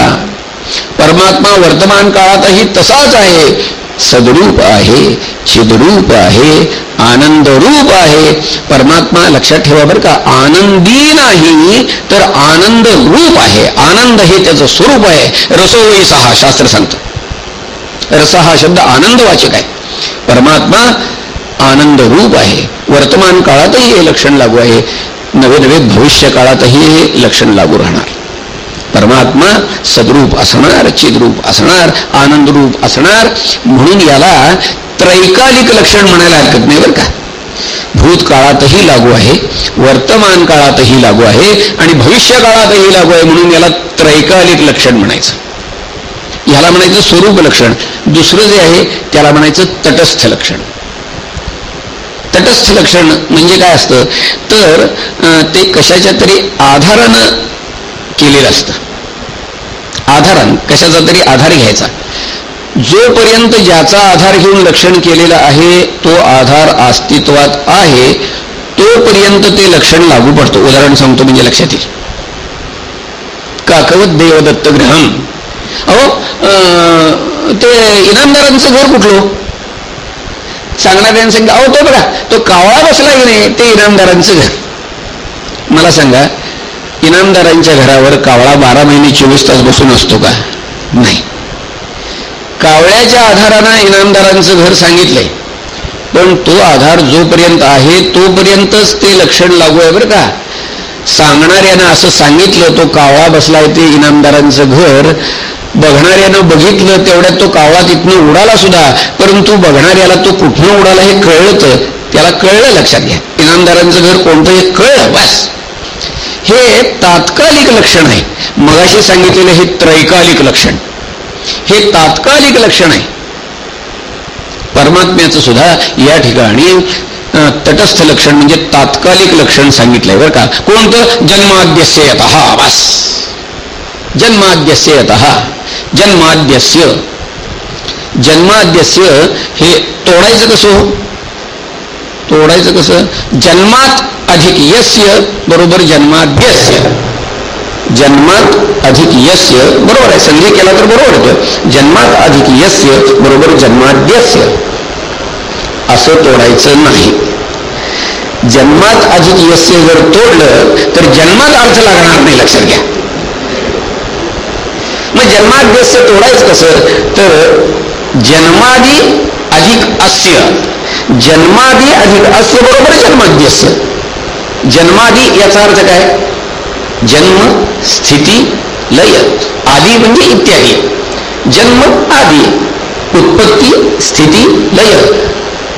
परमात्मा वर्तमान काळातही तसाच आहे. सदरूप आहे चिदरूप आहे आनंद रूप आहे. परमात्मा लक्षात ठेवा बरं का आनंदी नाही तर आनंद रूप आहे. आनंद हे त्याचं स्वरूप आहे. रसोई सहा शास्त्र सांगतं. रस हा शब्द आनंदवाचक आहे. परमात्मा आनंद रूप आहे. वर्तमान काळातही हे लक्षण लागू आहे. नवे नवे भविष्य काळातही हे लक्षण लागू राहणार. परमात्मा सदरूप असणार चिद्रूप असणार आनंदरूप असणार. म्हणून याला त्रैकालिक लक्षण म्हणायला हरकत नाही बरं का. भूतकाळातही लागू आहे वर्तमान काळातही लागू आहे आणि भविष्य काळातही लागू आहे म्हणून याला त्रैकालिक लक्षण म्हणायचं. याला म्हणायचं स्वरूप लक्षण. दुसरं जे आहे त्याला म्हणायचं तटस्थ लक्षण. तटस्थ लक्षण म्हणजे काय असतं? तर ते कशाच्या तरी आधारानं केलेलं असतं. आधारान कशाचा तरी आधार घ्यायचा. जोपर्यंत ज्याचा आधार घेऊन लक्षण केलेला आहे तो आधार अस्तित्वात आहे तोपर्यंत ते लक्षण लागू पडतो. उदाहरण सांगतो म्हणजे लक्षात येईल. काकवत देवदत्त ग्रहण. अहो ते इनामदारांचं घर कुठलं? सांगणाऱ्यांनी सांगितलं अहो तो बघा तो कावळा बसला की नाही ते इनामदारांचं घर. मला सांगा इनामदारांच्या घरावर कावळा बारा महिने चोवीस तास बसून असतो का? नाही. कावळ्याच्या आधारानं इनामदारांचं घर सांगितलंय. पण तो आधार जोपर्यंत आहे तोपर्यंतच ते लक्षण लागू आहे बरं का. सांगणाऱ्यानं असं सांगितलं तो कावळा बसलाय ते इनामदारांचं घर. बघणाऱ्यानं बघितलं तेवढ्यात तो कावळा तिथनं उडाला सुद्धा. परंतु बघणाऱ्याला तो कुठनं उडाला हे कळलं त्याला कळलं लक्षात घ्या. इनामदारांचं घर कोणतं हे कळलं बस. हे तात्कालिक लक्षण आहे. मगाशी सांगितलेलं हे त्रैकालिक लक्षण. हे तात्कालिक लक्षण आहे. परमात्म्याचं सुद्धा या ठिकाणी तटस्थ लक्षण म्हणजे तात्कालिक लक्षण सांगितलंय बरं का. कोणतं? जन्माद्यस्य हा बस. जन्माद्यस्य यतः जन्माद्यस्य. जन्माद्यस्य हे तोडायचं कसं हो? तोडायचं कसं? जन्मात अधिक यस्य बरोबर जन्माद्यस्य जन्मात अधिक यस्य बरोबर आहे. संधी केला तर बरोबर होतं. जन्मात अधिक यस्य बरोबर जन्माद्यस्य असं तोडायचं नाही. जन्मात अधिक यस्य जर तोडलं तर जन्मात अर्थ लागणार नाही लक्षात घ्या. मग जन्माद्यस्य तोडायचं कसं? तर जन्मादी अधिक अस्य. जन्मादी अधिक अस्य बरोबर जन्माद्यस्य जन्मादी याचा अर्थ काय? जन्म स्थिती लय आदी म्हणजे इत्यादी. जन्म आदी उत्पत्ती स्थिती लय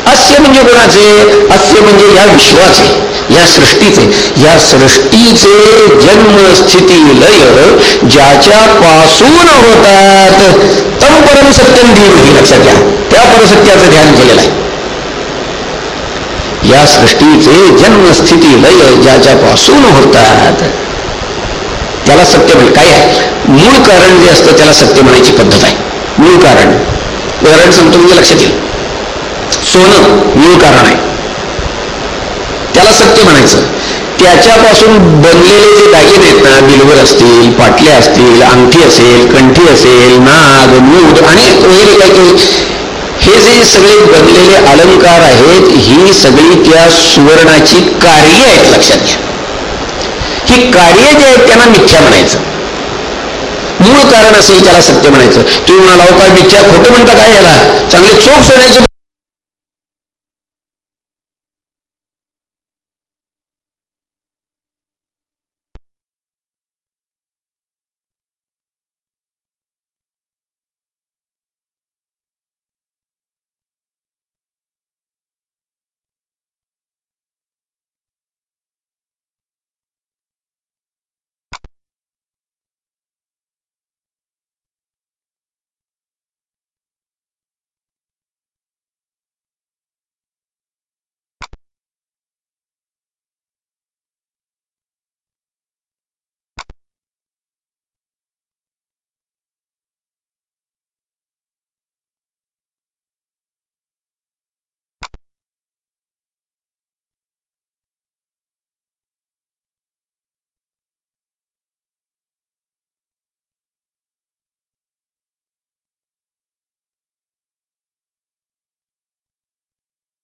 अस्य म्हणजे कोणाचे? अस्य म्हणजे या विश्वाचे या सृष्टीचे. या सृष्टीचे जन्म स्थिती लय ज्याच्यापासून होतात तम परम सत्यम धीर लक्षात घ्या. त्या परसत्याचं ध्यान केलेलं आहे. या सृष्टीचे जन्मस्थिती लय ज्याच्यापासून होतात त्याला सत्य म्हणजे काय आहे? मूळ कारण जे असतं त्याला सत्य म्हणायची पद्धत आहे. मूळ कारण. उदाहरण सांगतो म्हणजे लक्षात येईल. सोनं मूळ कारण आहे. त्याला सत्य म्हणायचं. त्याच्यापासून बनलेले जे दागिने आहेत ना बिलवर असतील पाटल्या असतील अंगठी असेल कंठी असेल नाग मूद आणि वगैरे काही हे जे सगळे बनलेले अलंकार आहेत ही सगळी त्या सुवर्णाची कार्य आहेत लक्षात घ्या. ही कार्य जे आहेत त्यांना मिथ्या म्हणायचं. मूळ कारण असेल त्याला सत्य म्हणायचं. तुम्ही म्हणाला काय मिथ्या खोटं म्हणता काय याला? चांगले चोख सोन्याचे